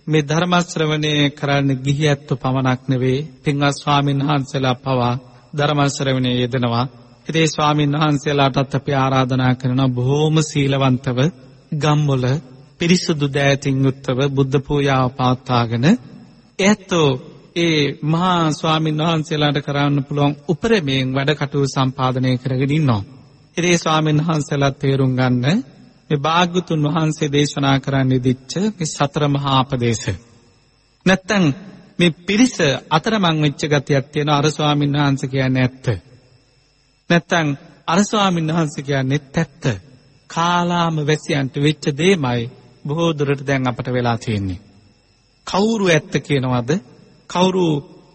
මේ ධර්ම ශ්‍රවණය කරන්න ගිහි ඇත්තු පමණක් නෙවෙයි පින්වත් ස්වාමීන් වහන්සේලා පවා ධර්ම ශ්‍රවණයේ යෙදෙනවා. ඉතින් ඒ ස්වාමීන් වහන්සේලාටත් අපි ආරාධනා කරනවා බොහෝම සීලවන්තව ගම්වල පිරිසුදු දෑතින් යුක්තව බුද්ධ පූජාව පවත්වාගෙන ඇත්තෝ ඒ මහා ස්වාමීන් වහන්සේලාට කරන්න පුළුවන් උපරමයෙන් වැඩ කටයුතු සම්පාදනය කරගෙන ඉන්නවා. ඉතින් ඒ ස්වාමීන් වහන්සේලා තේරුම් ගන්න මේ භාග්‍යතුන් වහන්සේ දේශනා කරන්න ඉදිච්ච මේ සතර මහා අපදේශ. නැත්තම් මේ පිරිස අතරමං වෙච්ච ගතියක් තියෙන අර ස්වාමීන් වහන්සේ කියන්නේ ඇත්ත. නැත්තම් අර ස්වාමීන් වහන්සේ කියන්නේ ඇත්ත. කාලාම වැසියන්ට වෙච්ච දෙයමයි බොහෝ දුරට දැන් අපට වෙලා තියෙන්නේ. කවුරු ඇත්ත කියනවද? කවුරු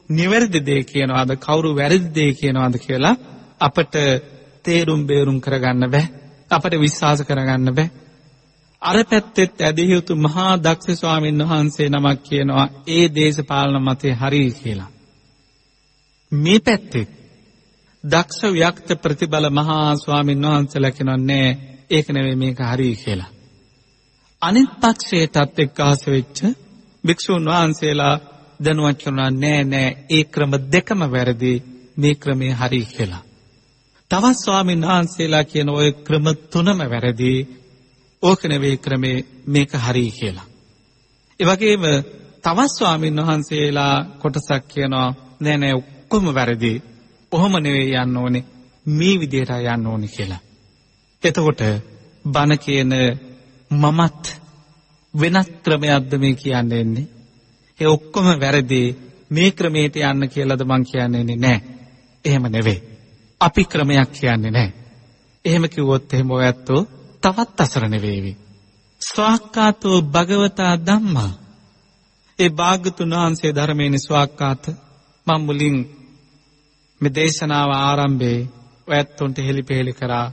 නිවැරදි දේ කියනවද? කවුරු වැරදි දේ කියනවද කියලා අපට තේරුම් බේරුම් කරගන්න බෑ. අපට විශ්වාස කරගන්න බෑ. අර පැත්තෙත් ඇදිය යුතු මහා දක්ෂ ස්වාමීන් වහන්සේ නමක් කියනවා ඒ දේශපාලන මතය හරි කියලා. මේ පැත්තෙත් දක්ෂ ව්‍යක්ත ප්‍රතිබල මහා ස්වාමීන් වහන්සේලා කියනවා නෑ ඒක නෙවෙයි මේක හරි කියලා. අනිත් පක්ෂයටත් එක්කාස වෙච්ච භික්ෂූන් වහන්සේලා දැනුවත් කරනවා නෑ නෑ ඒ ක්‍රම දෙකම වැරදි මේ ක්‍රමය හරි කියලා. තවත් ස්වාමීන් වහන්සේලා කියන ওই ක්‍රම තුනම වැරදි ඕක නෙවෙයි ක්‍රමේ මේක හරි කියලා. ඒ වගේම තවත් ස්වාමීන් වහන්සේලා කොටසක් කියනවා නෑ නෑ ඔක්කොම වැරදි. ඔහොම නෙවෙයි යන්න ඕනේ මේ විදිහට යන්න ඕනේ කියලා. එතකොට බණ කියන මමත් වෙනත් ක්‍රමයක්ද මේ කියන්න එන්නේ. ඒ ඔක්කොම වැරදි මේ ක්‍රමයට යන්න කියලාද මං කියන්නේ නෑ. එහෙම නෙවෙයි. අපි ක්‍රමයක් කියන්නේ නෑ. එහෙම කිව්වොත් එහෙම ඔය ඇත්තෝ තවත් අසරණ වේවි. ස්වාක්කාතෝ භගවතා ධම්මා. ඒ භාග්‍යතුන් වහන්සේ ධර්මයේ ස්වාක්කාත මම මුලින් මේ දේශනාව ආරම්භයේ ඔයත්තුන්ට හෙලිපෙහෙලි කරා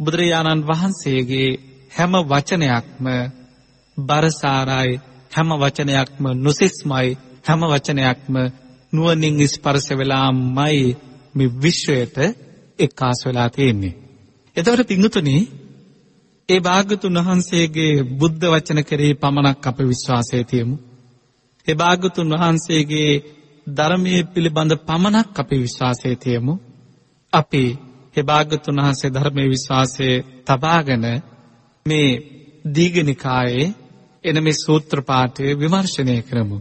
බුදුරජාණන් වහන්සේගේ හැම වචනයක්ම බරසාරයි හැම වචනයක්ම නුසිස්මයි හැම වචනයක්ම නුවණින් ස්පර්ශ වෙලාමයි මේ විශ්වයට එක්කාස් වෙලා තියෙන්නේ. එතකොට පිංගුතුනි ඒ භාග්‍යතුන් වහන්සේගේ බුද්ධ වචන කෙරෙහි පමණක් අප විශ්වාසය තියමු. ඒ භාග්‍යතුන් වහන්සේගේ ධර්මයේ පිළිබඳ පමණක් අපි විශ්වාසය තියමු. අපි ඒ භාග්‍යතුන් වහන්සේ ධර්මයේ විශ්වාසය තබාගෙන මේ දීඝනිකායේ එන මේ සූත්‍ර පාඨය විමර්ශනය කරමු.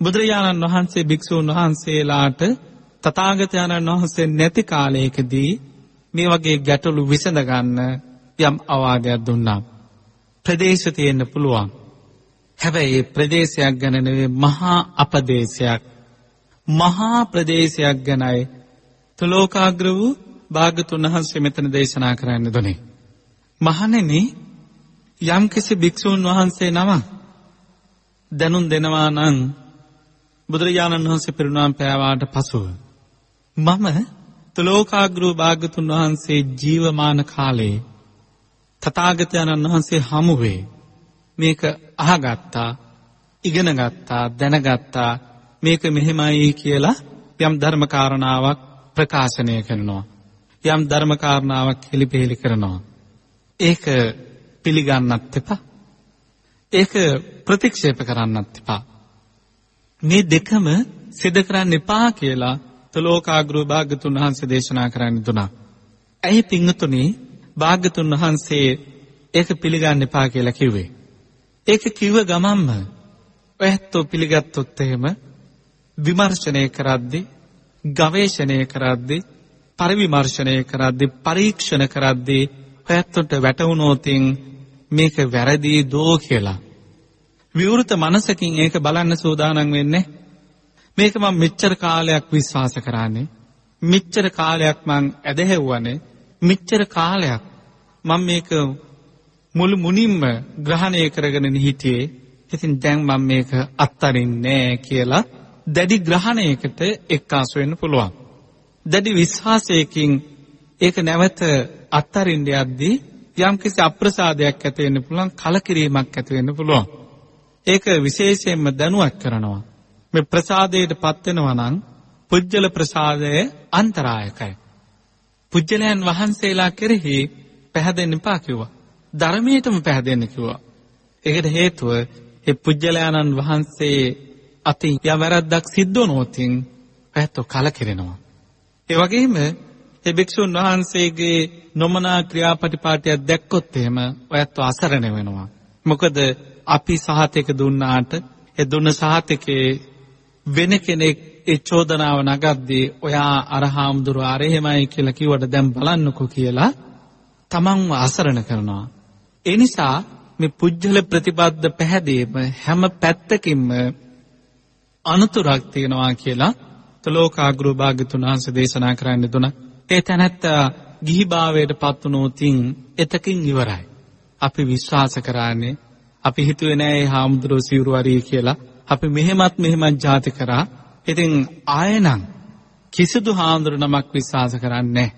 බුදුරජාණන් වහන්සේ භික්ෂූන් වහන්සේලාට තථාගතයන්න් වහන්සේ නැති කාලයකදී මේ වගේ ගැටලු විසඳගන්න යම් අවවාදයක් දුන්නා. ප්‍රදේශ තියෙන්න පුළුවන්. හැබැයි ඒ ප්‍රදේශයක් ගැන නෙවෙයි මහා අපදේශයක්. මහා ප්‍රදේශයක් ගැනයි තුලෝකාග්‍ර වූ භාගතුන් වහන්සේ මෙතන දේශනා කරන්න දුනේ. මහණෙනි යම්කිසි භික්ෂූන් වහන්සේ නම දැනුම් දෙනවා නම් බුදුරජාණන් වහන්සේ පිරිනුවම් පෑවාට පසුව මම තුලෝකාග්‍රෝ භාගතුන් වහන්සේ ජීවමාන කාලේ තථාගතයන්න් වහන්සේ හමුවේ මේක අහගත්තා ඉගෙන ගත්තා දැනගත්තා. මේක මෙහෙමයි කියලා යම් ධර්ම කාරණාවක් ප්‍රකාශනය කරනවා. යම් ධර්ම කාරණාවක් හෙළිපෙහෙළි කරනවා. ඒක පිළිගන්නත් එපා. ඒක ප්‍රතික්ෂේප කරන්නත් එපා. මේ දෙකම සිද්ධ කරන්න එපා කියලා තලෝකාග්‍රෝ භාග්‍යතුන් වහන්සේ දේශනා කරන්න දුනා. ඇයි පිංහතුනි භාග්‍යතුන් වහන්සේ ඒක පිළිගන්න එපා කියලා කිව්වේ. ඒක කිව්ව ගමම්ම ඔයත්තෝ පිළිගත්තොත් එහෙම විමර්ශනය කරද්දි ගවේෂණය කරද්දි පරිවිමර්ශනය කරද්දි පරීක්ෂණ කරද්දි ඔයත්තොට වැටවුණෝතින් මේක වැරදි දෝ කියලා. විවෘත මනසකින් ඒක බලන්න සූදානන් වෙන්නේ මේක මං මෙච්චර කාලයක් විශ්වාස කරන්නේ මෙච්චර කාලයක් මං ඇදහැව්වනේ මෙච්චර කාලයක් මං මේක මුළු මුනින්ම ග්‍රහණය කරගෙන හිටියේ ඉතින් දැන් මම මේක අත්තරින්නේ කියලා දැඩි ග්‍රහණයකට එක්කාසු වෙන්න පුළුවන්. දැඩි විශ්වාසයකින් ඒක නැවත අත්තරින්න යද්දී යම්කිසි අප්‍රසාදයක් ඇති වෙන්න පුළුවන් කලකිරීමක් ඇති වෙන්න පුළුවන්. ඒක විශේෂයෙන්ම දැනුවත් කරනවා. මේ ප්‍රසාදයට පත් වෙනවා නම් පුජ්‍යල ප්‍රසාදය අන්තරායකයි. පුජ්‍යලයන් වහන්සේලා කෙරෙහි පැහැදෙන්න එපා කිව්වා. ධර්මයටම පැහැදෙන්න කිව්වා. ඒකට හේතුව ඒ පුජ්‍යලයන්න් වහන්සේ අතින් යම් වැරද්දක් සිද්ධ වුණොතින් පැහැත්තෝ කලකිරෙනවා. ඒ වගේම ඒ භික්ෂුන් වහන්සේගේ නොමනා ක්‍රියාපටිපාටියක් දැක්කොත් එහෙම ඔයත් අසරණ වෙනවා. මොකද අපි සහතික දුන්නාට ඒ දුන්න සහතිකේ වෙන කෙනෙක් ඒ චෝදනාව නගද්දී ඔයා අර හාමුදුරු අර එහෙමයි කියලා කිව්වට දැන් බලන්නකෝ කියලා තමන්ව අසරණ කරනවා. ඒ නිසා මේ පුජ්‍යල ප්‍රතිපද්ද පැහැදීම හැම පැත්තකින්ම අනතුරක් තියෙනවා කියලා තලෝකාග්‍රෝ භාග්‍යතුන් වහන්සේ දේශනා කරන්න දුන. ඒ තැනැත්තා ගිහිභාවයට පත් වුණෝතින් එතකින් ඉවරයි. අපි විශ්වාස කරන්නේ අපි හිතුවේ නෑ ඒ හාමුදුරුවෝ සිවුරුවරිය කියලා. අපි මෙහෙමත් මෙහෙමත් ජාති කරා. ඉතින් ආයෙනම් කිසිදු හාමුදුරු නමක් විශ්වාස කරන්නේ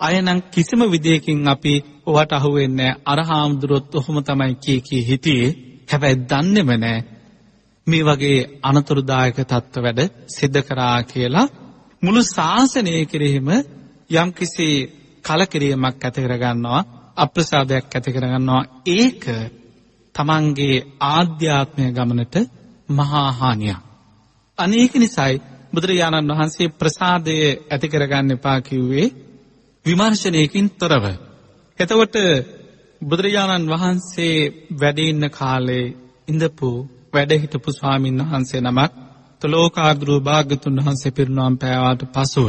අයනම් කිසිම විදියකින් අපි ඔවට අහුවෙන්නේ අර හාමුදුරුවොත් ඔහොම තමයි කී කී හිටියේ. හැබැයි දන්නේම නෑ මේ වගේ අනතුරුදායක තත්ත්ව වැඩ සිද්ධ කරා කියලා මුළු ශාසනය කෙරෙහිම යම්කිසි කලකිරීමක් ඇති කරගන්නවා අප්‍රසාදයක් ඇති කරගන්නවා ඒක තමන්ගේ ආධ්‍යාත්මය ගමනට මහා හානියක්. අනේක නිසායි බුදුරජාණන් වහන්සේ ප්‍රසාදය ඇති කරගන්න එපා කිව්වේ විමර්ශනයකින් තොරව. එතකොට බුදුරජාණන් වහන්සේ වැඩඉන්න කාලේ ඉඳපු වැඩහිටපු ස්වාමීන් වහන්සේ නමක් තලෝකාග්‍රූ භාගතුන් වහන්සේ පිරුණුවම් පෑවාට පසුව.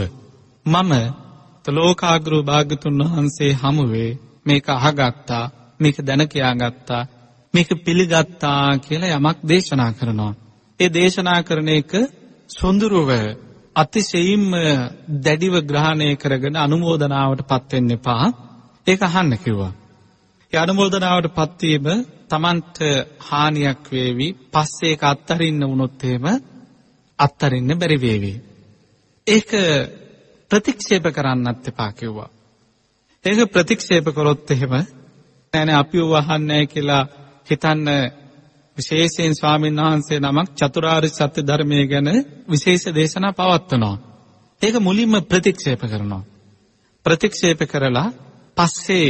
මම තලෝකාග්‍රූ භාගතුන් වහන්සේ හමුවේ මේක අහගත්තා මේක දැනකයා ගත්තා මේක පිළිගත්තා කියලා යමක් දේශනා කරනවා. ඒ දේශනා කරන එක සොඳුරුව අතිශයින්ම දැඩිව ග්‍රහණය කරගෙන අනුමෝදනාවට පත්වෙන්න එපා ඒක අහන්න කිව්වා. ඒ අනුමෝදනාවට පත්වීම තමන්ට හානියක් වේවි පස්සේ ඒක අත්තරින්න වුණොත් එහෙම අත්තරින්න බැරි වේවි. ඒක ප්‍රතික්ෂේප කරන්නත් එපා කිව්වා. ඒක ප්‍රතික්ෂේප කරොත් එහෙම නෑනේ අපි වහන්නේ කියලා හිතන්න විශේෂයෙන් ස්වාමීන් වහන්සේ නමක් චතුරාර්ය සත්‍ය ධර්මය ගැන විශේෂ දේශනා පවත්වනවා. ඒක මුලින්ම ප්‍රතික්ෂේප කරනවා. ප්‍රතික්ෂේප කරලා පස්සේ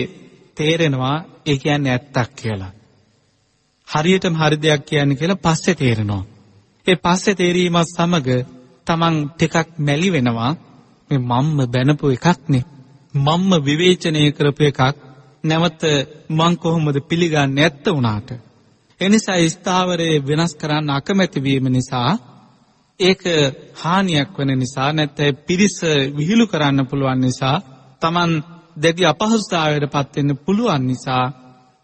තේරෙනවා ඒ කියන්නේ ඇත්තක් කියලා. හරියටම හරි දෙයක් කියන්නේ කියලා පස්සේ තේරෙනවා. ඒ පස්සේ තේරීමත් සමග තමන් ටිකක් මැලි වෙනවා මේ මම්ම බැනපු එකක්නේ. මම්ම විවේචනය කරපු එකක් නැවත මං කොහොමද පිළිගන්නේ නැත්ත වුණාට. එනිසා ස්ථාවරයේ වෙනස් කරන්න අකමැති වීම නිසා ඒක හානියක් වෙන නිසා නැත්නම් පිරිස විහිළු කරන්න පුළුවන් නිසා Taman දැඩි අපහසුතාවයට පත් වෙන්න පුළුවන් නිසා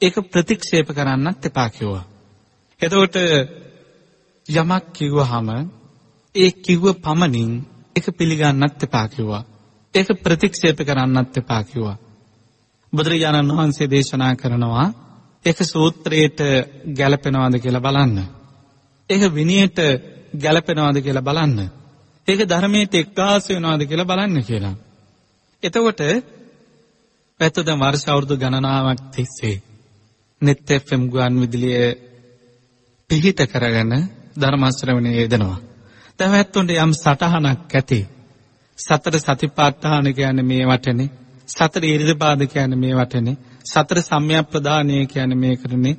ඒක ප්‍රතික්ෂේප කරන්නත් එපා කිව්වා. එතකොට යමක් කිව්වහම ඒ කිව්ව පමණින් ඒක පිළිගන්නත් එපා කිව්වා. ඒක ප්‍රතික්ෂේප කරන්නත් එපා කිව්වා. බුදුරජාණන් වහන්සේ දේශනා කරනවා ඒක සූත්‍රයට ගැලපෙනවද කියලා බලන්න. ඒක විනයට ගැලපෙනවද කියලා බලන්න. ඒක ධර්මයට එක්කාස වෙනවද කියලා බලන්න කියලා. එතකොට පැත්තද වර්ෂ අවුරුදු ගණනාවක් තිස්සේ නෙත් FM ගුවන් විදුලිය පිහිට කරගෙන ධර්ම ශ්‍රවණය යෙදෙනවා. දැන් ඇත්තොන්ට යම් සටහනක් ඇති. සතර සතිපට්ඨාන කියන්නේ මේවටනේ. සතර ඉරිදිපාද කියන්නේ මේවටනේ. සතර සම්‍යක් ප්‍රදානය කියන්නේ මේකටනේ.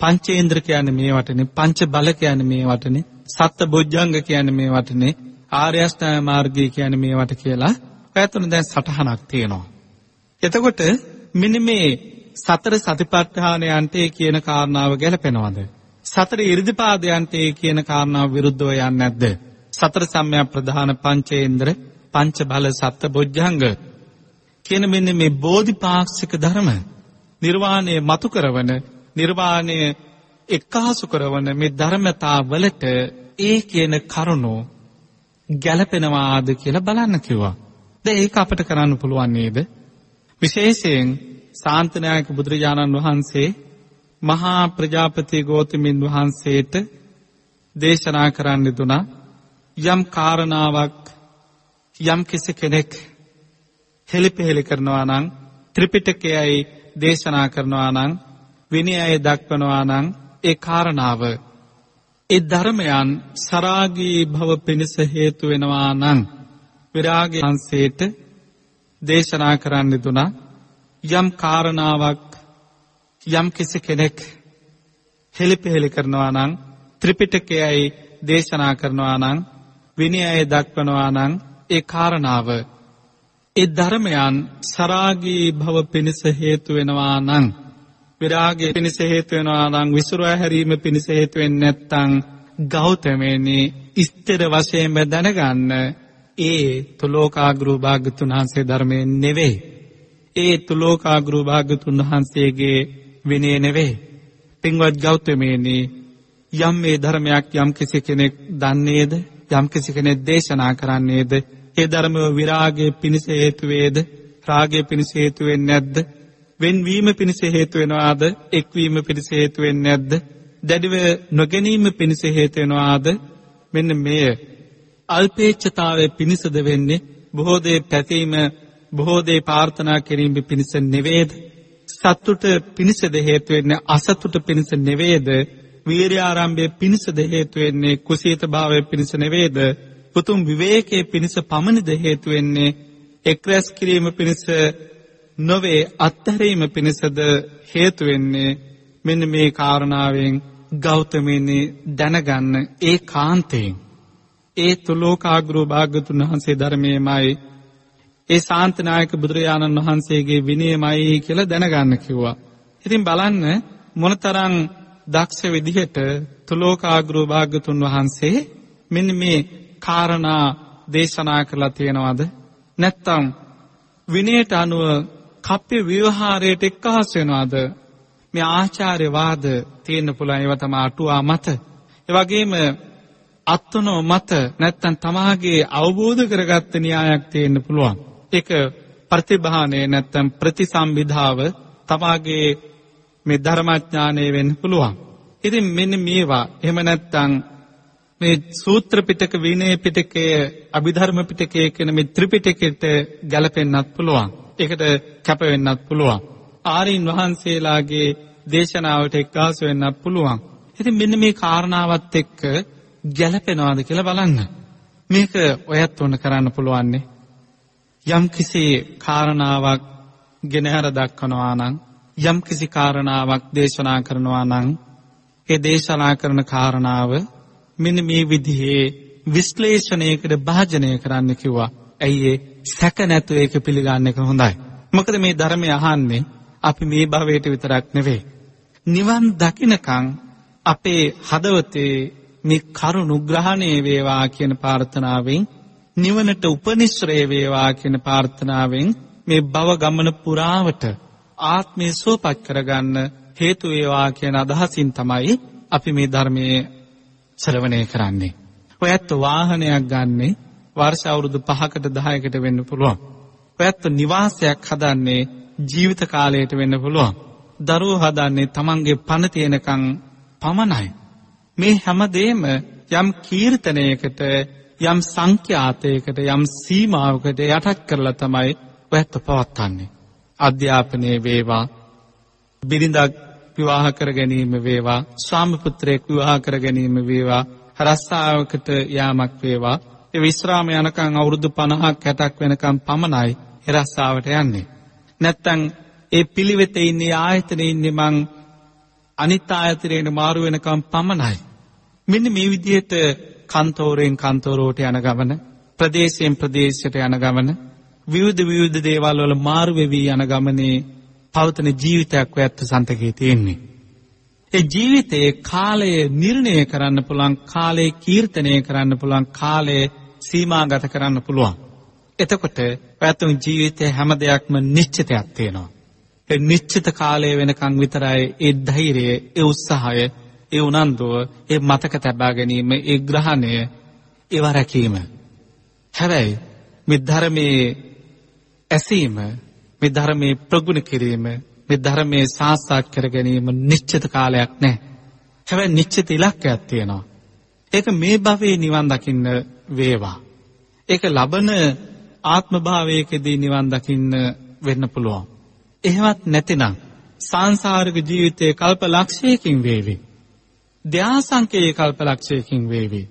පංචේන්ද්‍ර කියන්නේ මේවටනේ. පංච බල කියන්නේ මේවටනේ. සත්ත බොජ්ජංග කියන්නේ මේවටනේ. ආර්ය අෂ්ටාංග මාර්ගය කියන්නේ මේවට කියලා ඔයතුන දැන් සටහනක් තියෙනවා. එතකොට මෙන්න මේ සතර සතිපට්ඨානයන්ට කියන කාරණාව ගැලපෙනවද? සතර ඉරිදිපාදයන්ට කියන කාරණාව විරුද්ධව යන්නේ නැද්ද? සතර සම්‍යක් ප්‍රධාන පංචේන්ද්‍ර පංච බල සත්ත බොජ්ජංග කියන මෙන්න මේ බෝධිපාක්ෂික ධර්ම නිර්වාණය මතු කරවන නිර්වාණය එක්කාසු කරවන මේ ධර්මතා වලට ඒ කියන කරුණෝ ගැලපෙනවාද කියලා බලන්න කිව්වා. දැන් ඒක අපිට කරන්න පුළුවන් නේද? විශේෂයෙන් සාන්තනායක බුදුරජාණන් වහන්සේ මහා ප්‍රජාපති ගෝතමින් වහන්සේට දේශනා කරන්න දුනා. යම් කාරණාවක් යම් කිසි කෙනෙක් හෙළිපෙහෙළි කරනවා නම් ත්‍රිපිටකයයි දේශනා කරනවා නම් විනයයි දක්වනවා නම් ඒ කාරණාව ඒ ධර්මයන් සරාගී භව පිණිස හේතු වෙනවා නම් විරාගය වහන්සේට දේශනා කරන්න දුනා. යම් කාරණාවක් යම් කිසි කෙනෙක් හෙළිපෙහෙළි කරනවා නම් ත්‍රිපිටකයයි දේශනා කරනවා නම් විනයයි දක්වනවා නම් ඒ කාරණාව ඒ ධර්මයන් සරාගී භව පිණිස හේතු වෙනවා නම් විරාගය පිණිස හේතු වෙනවා නම් විසුරුවා හැරීම පිණිස හේතු වෙන්නේ නැත්නම් ගෞතමයනි ස්ථිර වශයෙන්ම දැනගන්න ඒ තුලෝකාග්‍රෝ භාගතුන් වහන්සේ ධර්මයෙන් නෙවෙයි. ඒ තුලෝකාග්‍රෝ භාගතුන් වහන්සේගේ විනය නෙවෙයි. පින්වත් ගෞතමයනි යම් මේ ධර්මයක් යම් කිසි කෙනෙක් දන්නේද යම් කිසි කෙනෙක් දේශනා කරන්නේද ඒ ධර්මව විරාගයේ පිණිස හේතු වේද රාගයේ පිණිස හේතු වෙන්නේ නැද්ද වෙන්වීම පිණිස හේතු වෙනවාද එක්වීම පිණිස හේතු වෙන්නේ නැද්ද දැඩිව නොගැනීම පිණිස හේතු වෙනවාද මෙන්න මෙය. අල්පේච්ඡතාවයේ පිණිසද වෙන්නේ බොහෝ දේ පැතීම බොහෝ දේ ප්‍රාර්ථනා කිරීම පිණිස නෙවේද සතුට පිණිසද හේතු වෙන්නේ අසතුට පිණිස නෙවේද වීර්ය ආරම්භයේ පිණිසද හේතු වෙන්නේ කුසීත භාවයේ පිණිස නෙවේද උතුම් විවේකයේ පිණිස පමණද හේතු වෙන්නේ එක්රැස් කිරීම පිණිස නොවේ අත්හැරීම පිණිසද හේතු වෙන්නේ? මෙන්න මේ කාරණාවෙන් ගෞතමයනි දැනගන්න ඒ කාන්තයෙන් ඒ තුලෝකාග්‍රෝ භාග්‍යතුන් වහන්සේ ධර්මයේමයි ඒ ශාන්තනායක බුදුරජාණන් වහන්සේගේ විනයමයි කියලා දැනගන්න කිව්වා. ඉතින් බලන්න මොනතරම් දක්ෂ විදිහට තුලෝකාග්‍රෝ භාග්‍යතුන් වහන්සේ මෙන්න මේ කාරණා දේශනා කරලා තියෙනවද? නැත්තම් විනයට අනුව කප්පේ ව්‍යවහාරයට එක්කහස් වෙනවද? මේ ආචාර්යවාද තියෙන්න පුළුවන් ඒවා තමයි අටුවා මත. ඒ වගේම අත්නෝ මත නැත්තම් තමාගේ අවබෝධ කරගත්ත න්‍යායක් තියෙන්න පුළුවන්. ඒක ප්‍රතිභානේ නැත්තම් ප්‍රතිසම්විධාව තමාගේ මේ ධර්මඥානය වෙන්න පුළුවන්. ඉතින් මෙන්න මේවා එහෙම නැත්තම් මේ සූත්‍ර පිටක විනය පිටකය අභිධර්ම පිටකය කියන මේ ත්‍රිපිටකයට ගැලපෙන්නත් පුළුවන්. ඒකට කැප වෙන්නත් පුළුවන්. ආරීන් වහන්සේලාගේ දේශනාවට එක්කාසු වෙන්නත් පුළුවන්. ඉතින් මෙන්න මේ කාරණාවත් එක්ක ගැලපෙනවද කියලා බලන්න. මේක ඔයත් ඔන්න කරන්න පුළුවන්නේ. යම් කිසි කාරණාවක් ගෙනහැර දක්වනවා නම් යම් කිසි කාරණාවක් දේශනා කරනවා නම් ඒ දේශනා කරන කාරණාව මෙන්න මේ විදිහේ විශ්ලේෂණයකට භාජනය කරන්න කිව්වා. ඇයි ඒ සැක නැතුව ඒක පිළිගන්න එක හොඳයි. මොකද මේ ධර්මය අහන්නේ අපි මේ භවයට විතරක් නෙවෙයි. නිවන් දකින්නකම් අපේ හදවතේ මේ කරුණු ග්‍රහණය වේවා කියන ප්‍රාර්ථනාවෙන් නිවනට උපනිශ්‍රේ වේවා කියන ප්‍රාර්ථනාවෙන් මේ භව ගමන පුරාවට ආත්මය සුවපත් කරගන්න හේතු වේවා කියන අදහසින් තමයි අපි මේ ධර්මයේ ශ්‍රවණය කරන්නේ. ඔයත් වාහනයක් ගන්නේ වර්ෂ අවුරුදු 5කට 10කට වෙන්න පුළුවන්. ඔයත් නිවාසයක් හදන්නේ ජීවිත කාලයට වෙන්න පුළුවන්. දරුවෝ හදන්නේ Tamange පණ තියෙනකන් පමණයි. මේ හැමදේම යම් කීර්තනයකට යම් සංඛ්‍යාතයකට යම් සීමාවකට යටත් කරලා තමයි ඔයත් පවත්වන්නේ. අධ්‍යාපනයේ වේවා බිරිඳක් විවාහ කර ගැනීම වේවා ස්වාමි පුත්‍රයෙක් විවාහ කර ගැනීම වේවා රස්සාවකට යාමක් වේවා ඒ විශ්‍රාම යනකම් අවුරුදු 50ක් 60ක් වෙනකම් පමණයි එරස්සාාවට යන්නේ. නැත්තං ඒ පිළිවෙත ඉන්නේ ආයතන ඉන්නේ මං අනිත් ආයතරයට මාරු වෙනකම් පමණයි. මෙන්න මේ විදිහට කන්තෝරයෙන් කන්තෝරෝට යන ගමන ප්‍රදේශයෙන් ප්‍රදේශයට යන ගමන විවිධ විවිධ දේවල් වල මාරු වෙවී යන ගමනේ පවතන ජීවිතයක් ඇත්ත සන්තකේ තියෙන්නේ. ඒ ජීවිතයේ කාලය නිර්ණය කරන්න පුළුවන් කාලය කීර්තනය කරන්න පුළුවන් කාලය සීමාගත කරන්න පුළුවන්. එතකොට පැතුම් ජීවිතය හැම දෙයක්ම නිශ්චිතයක් තියෙනවා. නිශ්චිත කාලය වෙනකං විතරයි ඒ ධෛර්යය ඒ උත්සාහය ඒ උනන්දුව ඒ මතක තැබා ගැනීම ඒ ග්‍රහණය ඒවා රැකීම. හැබැයි මිද්ධරමේ ඇසීම මිධර්මයේ ප්‍රගුණ කිරීම මිධර්මයේ සාස්සාත් කර ගැනීම නිශ්චිත කාලයක් නෑ. හැබැයි නිශ්චිත ඉලක්කයක් තියෙනවා. ඒක මේ භවයේ නිවන් දකින්න වේවා. ඒක ලබන ආත්මභාවයකදී නිවන් දකින්න වෙන්න පුළුවන්. එහෙමත් නැතිනම් සංසාරික ජීවිතයේ කල්ප ලක්ෂයකින් වේවි. ධ්‍යාසංකයේ කල්ප ලක්ෂයකින් වේවි.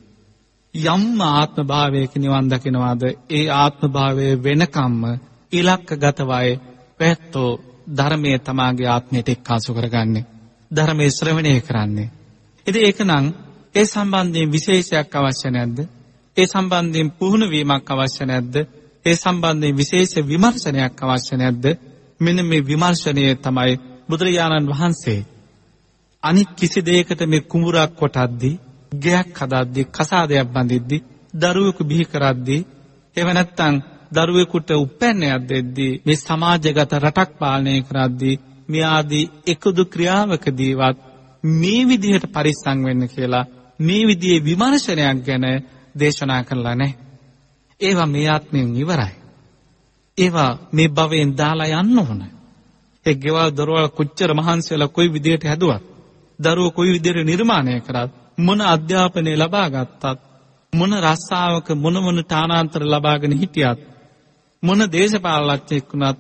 යම් ආත්ම භාවයක නිවන් දකිනවාද ඒ ආත්ම භාවය වෙනකම්ම ඉලක්ක ගතවයි පැත්තෝ ධර්මය තමාගේ ආත්මයට එක්කාසු කරගන්නේ. ධර්මය ශ්‍රවණය කරන්නේ. එති ඒක නං ඒ සම්බන්ධයෙන් විශේෂයක් අවශ්‍ය නැද්ද. ඒ සම්බන්ධයෙන් පුහුණුවීමක් අවශ්‍ය නැද්ද. ඒ සම්බන්ධයෙන් විශේෂ විමර්ශනයක් අවශ්‍ය නැද්ද. මෙන මේ විමර්ශනය තමයි බුදුරජාණන් වහන්සේ. අනිත් කිසි දේකට මේ කුඹුරක් කොටද්දී ගයක් හදද්දි කසාදයක් බඳිද්දි දරුවෙකු බිහි කරද්දී එව නැත්තං දරුවෙකුට උපැන්නයක් දෙද්දී මේ සමාජගත රටක් පාලනය කරද්දී මේ ආදී එකදු ක්‍රියාවකදීවත් මේ විදිහට පරිස්සම් වෙන්න කියලා මේ විදිහේ විමර්ශනයක් ගැන දේශනා කරලා නැහැ. ඒවා මේ ආත්මයෙන් ඉවරයි. ඒවා මේ භවයෙන් දාලා යන්න ඕන. ඒ ගෙවල් දොරවල් කොච්චර මහන්සි වෙලා කොයි විදිහට හැදුවත් දරුවෝ කොයි විදිහට නිර්මාණය කරත් මොන අධ්‍යාපනය ලබා ගත්තත් මොන රස්සාාවක මොන මොන ටානාන්තර ලබාගෙන හිටියත් මොන දේශපාලච්චෙක් වුණත්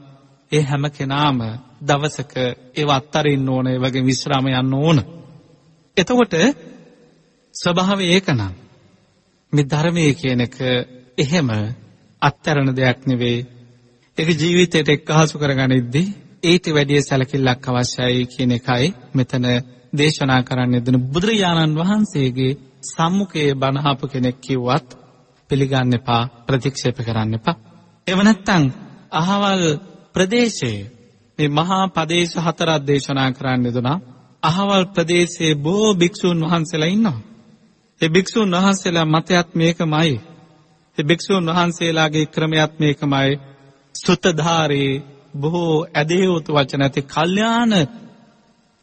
ඒ හැම කෙනාම දවසක ඒව අත්තරින්න ඕන ඒ වගේ විශ්‍රාම යන්න ඕන. එතකොට ස්වභාව ඒකනම් මේ ධර්මය කියන එක එහෙම අත්තරන දෙයක් නෙවෙයි. ඒක ජීවිතයට එක්කහසු කරගනිද්දී ඊට වැඩිය සැලකිල්ලක් අවශ්‍යයි කියන එකයි මෙතන දේශනා කරන්න දෙන බුදුරජාණන් වහන්සේගේ සම්මුඛයේ බණහපු කෙනෙක් කිව්වත් පිළිගන්න එපා ප්‍රතික්ෂේප කරන්න එපා. එව නැත්තම් අහවල් ප්‍රදේශයේ මේ මහා පදේශ හතරක් දේශනා කරන්න දුනා. අහවල් ප්‍රදේශයේ බොහෝ භික්ෂූන් වහන්සේලා ඉන්නවා. ඒ භික්ෂූන් වහන්සේලා මතයත් මේකමයි. ඒ භික්ෂූන් වහන්සේලාගේ ක්‍රමයක් මේකමයි. සුතධාරී බොහෝ ඇදහිවුතු වචන ඇති කල්යාණ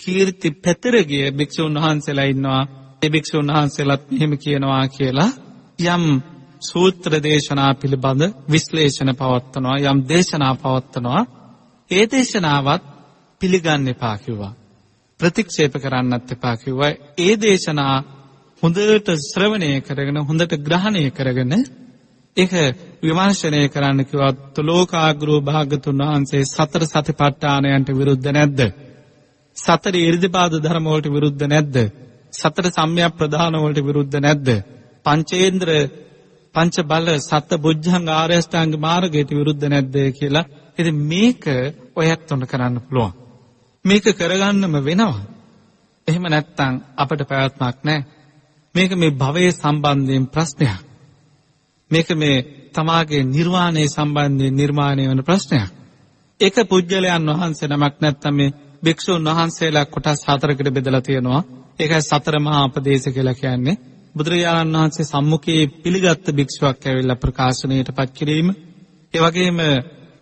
කීර්ති පැතරගිය භික්ෂූන් වහන්සේලා ඉන්නවා. ඒ භික්ෂූන් වහන්සේලාත් මෙහෙම කියනවා කියලා යම් සූත්‍ර දේශනා පිළිබඳ විශ්ලේෂණ පවත්වනවා යම් දේශනා පවත්වනවා ඒ දේශනාවත් පිළිගන්න එපා කිව්වා. ප්‍රතික්ෂේප කරන්නත් එපා කිව්වා. ඒ දේශනා හොඳට ශ්‍රවණය කරගෙන හොඳට ග්‍රහණය කරගෙන ඒක විමර්ශනය කරන්න කිව්වත් ලෝකාග්‍රෝ භාගතුන් වහන්සේ සතර සතිපට්ඨානයන්ට විරුද්ධ නැද්ද? සතර 이르දිපාද ධර්ම වලට විරුද්ධ නැද්ද? සතර සම්‍යක් ප්‍රධාන වලට විරුද්ධ නැද්ද? පංචේන්ද්‍ර පංච බල සත්ත බුද්ධංග ආර්යෂ්ටාංග මාර්ගයට විරුද්ධ නැද්ද කියලා. ඉතින් මේක ඔයත් උන කරන්න පුළුවන්. මේක කරගන්නම වෙනවා. එහෙම නැත්තම් අපිට පැවැත්මක් නැහැ. මේක මේ භවයේ සම්බන්ධයෙන් ප්‍රශ්නයක්. මේක මේ තමාගේ නිර්වාණය සම්බන්ධයෙන් නිර්මාණය වන ප්‍රශ්නයක්. එක පුද්ගලයන් වහන්සේ නමක් නැත්තම් මේ භික්ෂූන් වහන්සේලා කොටස් හතරකට බෙදලා තියෙනවා. ඒකයි සතර මහා අපදේශ කියලා කියන්නේ. බුදුරජාණන් වහන්සේ සම්මුඛයේ පිළිගත් භික්ෂුවක් ඇවිල්ලා ප්‍රකාශනයට පත් කිරීම. ඒ වගේම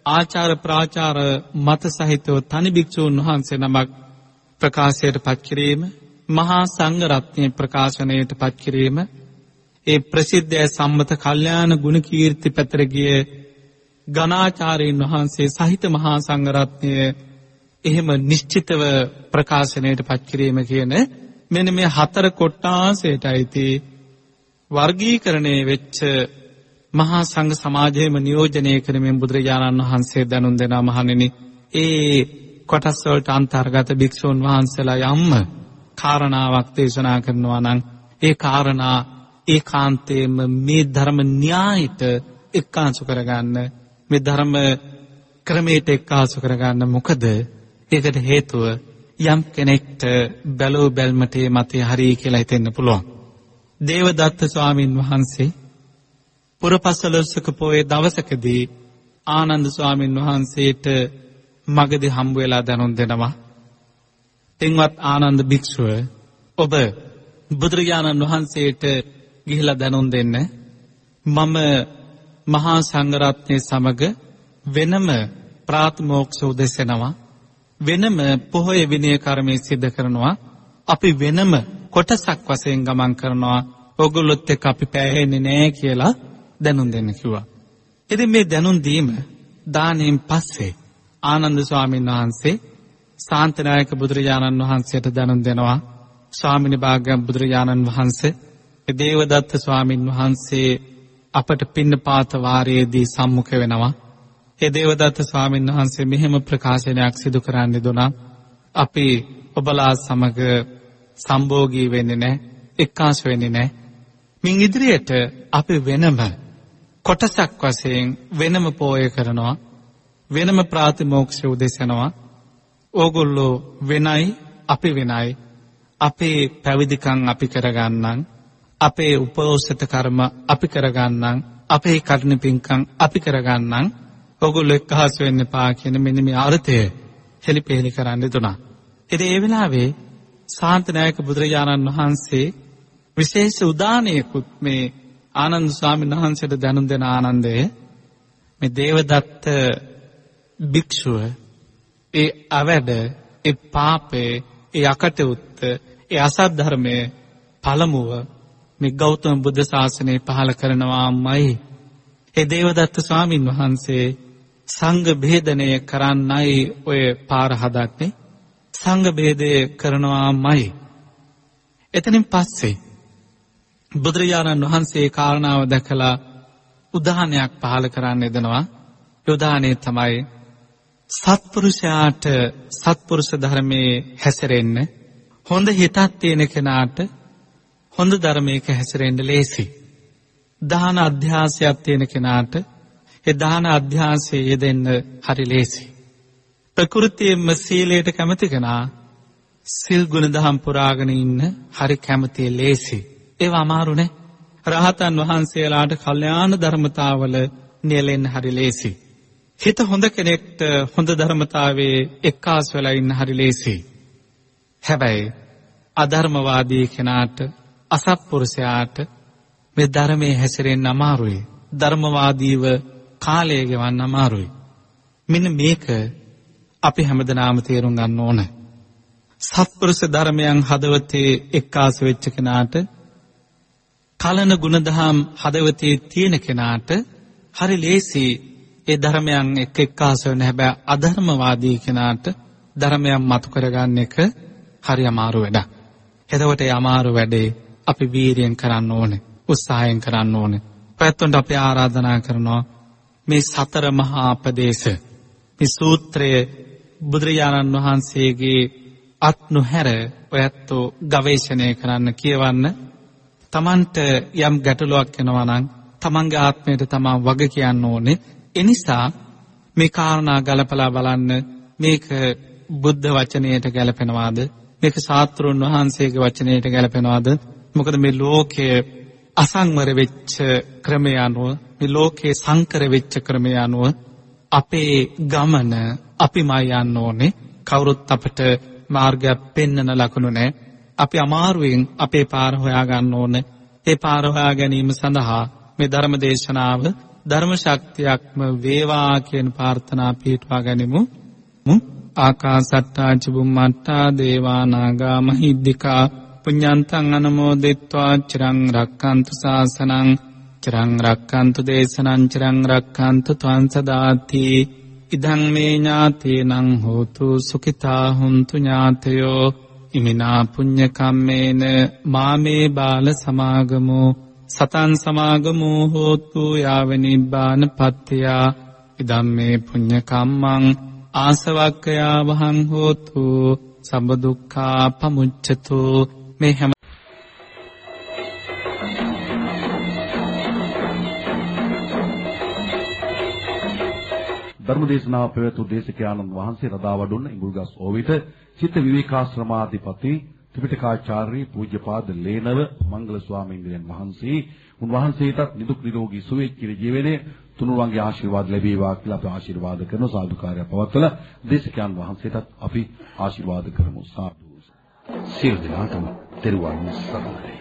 ආචාර ප්‍රාචාර මත සහිතව තනි භික්ෂූන් වහන්සේ නමක් ප්‍රකාශයට පත් කිරීම. මහා සංඝ රත්නයේ ප්‍රකාශනයට පත් කිරීම. ඒ ප්‍රසිද්ධ සම්මත කල්යාණ ගුණ කීර්ති පැතර ගිය ගණාචාර්යන් වහන්සේ සහිත මහා සංඝ රත්නයේ එහෙම නිශ්චිතව ප්‍රකාශනයට පත්කිරීම කියන මෙන මේ හතර කොට්ටාසයට අයිති වර්ගීකරණය වෙච්ච මහා සංඝ සමාජයේම නියෝජනය කරමින් බුදුරජාණන් වහන්සේ දැනුම් දෙනා මහණෙනි. ඒ කොටස් වලට අන්තර්ගත භික්ෂූන් වහන්සේලා යම්ම කාරණාවක් දේශනා කරනවා නම් ඒ කාරණා ඒකාන්තයෙන්ම මේ ධර්ම න්‍යායට එක්කාසු කරගන්න මේ ධර්ම ක්‍රමයට එක්කාසු කරගන්න මොකද? ඒකට හේතුව යම් කෙනෙක්ට බැලූ බැල්මට ඒ මතය හරි කියලා හිතෙන්න පුළුවන්. දේවදත්ත ස්වාමින් වහන්සේ පුරපසළොස්වක පොයේ දවසකදී ආනන්ද ස්වාමින් වහන්සේට මගදී හම්බ වෙලා දැනුම් දෙනවා. පින්වත් ආනන්ද භික්ෂුව ඔබ බුදුරජාණන් වහන්සේට ගිහිලා දැනුම් දෙන්න මම මහා සංඝරත්නය සමග වෙනම ප්‍රාථමෝක්ෂ උදෙසෙනවා වෙනම පොහොය විනය කර්මය සිද්ධ කරනවා. අපි වෙනම කොටසක් වශයෙන් ගමන් කරනවා. ඔගොල්ලොත් එක්ක අපි පැහැෙන්නේ නෑ කියලා දැනුම් දෙන්න කිව්වා. ඉතින් මේ දැනුම් දීම දානයෙන් පස්සේ ආනන්ද ස්වාමීන් වහන්සේ සාන්තනායක බුදුරජාණන් වහන්සේට දැනුම් දෙනවා. ස්වාමිනි භාග්‍යම් බුදුරජාණන් වහන්සේ දේවදත්ත ස්වාමින් වහන්සේ අපට පින්න පාත වාරයේදී සම්මුඛ වෙනවා. ඒ දේවදත්ත ස්වාමීන් වහන්සේ මෙහෙම ප්‍රකාශනයක් සිදු කරන්න දුනා. අපි ඔබලා සමග සම්භෝගී වෙන්නේ නැහැ එක්කාස වෙන්නේ නැහැ. මින් ඉදිරියට අපි වෙනම කොටසක් වශයෙන් වෙනම පෝය කරනවා වෙනම ප්‍රාතිමෝක්ෂ උදෙසනවා. ඕගොල්ලෝ වෙනයි අපි වෙනයි. අපේ පැවිදිකං අපි කරගන්නම් අපේ උපෝසත කර්ම අපි කරගන්නම් අපේ කර්ණ පින්කම් අපි කරගන්නම්. ඔගොල්ලෝ එක්කහස් වෙන්න එපා කියන මෙන්න මේ අර්ථය හෙළිපෙහෙළි කරන්න දුනා. ඉතින් ඒ වෙලාවේ ශාන්තනායක බුදුරජාණන් වහන්සේ විශේෂ උදානයකුත් මේ ආනන්ද ස්වාමීන් වහන්සේට දැනුම් දෙන ආනන්දය මේ දේවදත්ත භික්ෂුව ඒ අවැඩ ඒ පාපේ ඒ අකටයුත්ත ඒ අසත් ධර්මය පළමුව මේ ගෞතම බුද්ධ ශාසනය පහළ කරනවාමයි ඒ දේවදත්ත ස්වාමින් වහන්සේ සංඝ භේදනය කරන්නයි ඔය පාර හදන්නේ. සංඝ භේදය කරනවාමයි. එතනින් පස්සේ බුදුරජාණන් වහන්සේ කාරණාව දැකලා උදාහනයක් පහල කරන්න යදනවා. යොදානේ තමයි සත්පුරුෂයාට සත්පුරුෂ ධර්මයේ හැසිරෙන්න හොඳ හිතක් තියෙන කෙනාට හොඳ ධර්මයක හැසිරෙන්න ලේසි. දාන අධ්‍යාසයක් තියෙන කෙනාට ඒ දාන අධ්‍යාසයේ යෙදෙන්න හරි ලේසි. ප්‍රකෘතියෙන්ම සීලයට කැමති කෙනා සිල් ගුණ දහම් පුරාගෙන ඉන්න හරි කැමතිය ලේසි. ඒවා අමාරුනේ. රහතන් වහන්සේලාට කල්යාණ ධර්මතාවල නියැලෙන්න හරි ලේසි. හිත හොඳ කෙනෙක්ට හොඳ ධර්මතාවේ එක්කාස් වෙලා ඉන්න හරි ලේසි. හැබැයි අධර්මවාදී කෙනාට අසත්පුරුෂයාට මේ ධර්මයේ හැසිරෙන්න අමාරුයි. ධර්මවාදීව කාලය ගෙවන්න අමාරුයි. මෙන්න මේක අපි හැමදෙනාම තේරුම් ගන්න ඕන. සත්පුරුෂ ධර්මයන් හදවතේ එක්කාසු වෙච්ච කෙනාට කලන ගුණදහම් හදවතේ තියෙන කෙනාට හරි ලේසි ඒ ධර්මයන් එක් එක්කාස වෙන හැබැයි අධර්මවාදී කෙනාට ධර්මයන් මතු කරගන්න එක හරි අමාරු වැඩක්. එතකොට ඒ අමාරු වැඩේ අපි වීරියෙන් කරන්න ඕනේ. උත්සාහයෙන් කරන්න ඕනේ. පැත්තොන්ට අපි ආරාධනා කරනවා මේ සතර මහා අපදේශ මේ සූත්‍රය බුදුරජාණන් වහන්සේගේ අත් නොහැර ඔයත්තු ගවේෂණය කරන්න කියවන්න. තමන්ට යම් ගැටලුවක් එනවා නම් තමන්ගේ ආත්මයට තමන් වග කියන්න ඕනේ. එනිසා මේ කාරණා ගලපලා බලන්න මේක බුද්ධ වචනයට ගැලපෙනවාද? මේක ශාස්ත්‍රුන් වහන්සේගේ වචනයට ගැලපෙනවාද? මොකද මේ ලෝකයේ අසංවර වෙච්ච ක්‍රමය අනුව මේ ලෝකේ සංකර වෙච්ච ක්‍රමය අනුව අපේ ගමන අපිම යන්න ඕනේ. කවුරුත් අපට මාර්ගය පෙන්වන ලකුණු නැහැ. අපි අමාරුවෙන් අපේ පාර හොයා ගන්න ඕනේ. ඒ පාර හොයා ගැනීම සඳහා මේ ධර්ම දේශනාව ධර්ම ශක්තියක්ම වේවා කියන ප්‍රාර්ථනා පිටවා ගනිමු. ආකාසට්ටා චුම්මට්ටා දේවා නාග මහිද්దికා පුඤ්ඤන්තං අනමෝදිත්වා චිරං රක්칸තු සාසනං චිරං රක්칸තු දේශනං චිරං රක්칸තු ත්වං සදාති. ඉදං මේ ඥාතේනං හෝතු සුඛිතා හුන්තු ඥාතයෝ. ඉමිනා පුඤ්ඤ කම්මේන මාමේ බාල සමාගමෝ. සතන් සමාගමෝ හෝතු යාව නිබ්බාන පත්තියා. ඉදම්මේ පුඤ්ඤ කම්මං ආසවක්කයා වහං හෝතු. සම්බ දුක්ඛා පමුච්ඡතු. මේ හැම ධර්මදේශනාව පැවැතු දේශකයාණන් වහන්සේ රදාවඩුන්න ඉඟුල්ගස් ඕවිත චිත්ත විවේකාශ්‍රමාධිපති ත්‍රිපිටකාචාර්ය පූජ්‍යපාද ලේනව මංගල ස්වාමීන් වහන්සේ උන්වහන්සේටත් නිදුක් නිරෝගී සුවය චිර ජීවනයේ තුනුරුවන්ගේ ආශිර්වාද ලැබේවා කියලා අපි ආශිර්වාද කරන සාදුකාරය පවත්වලා දේශකයන් වහන්සේටත් අපි ආශිර්වාද කරමු. සාදු. සියලු දෙනාටම තෙරුවන් සරණයි.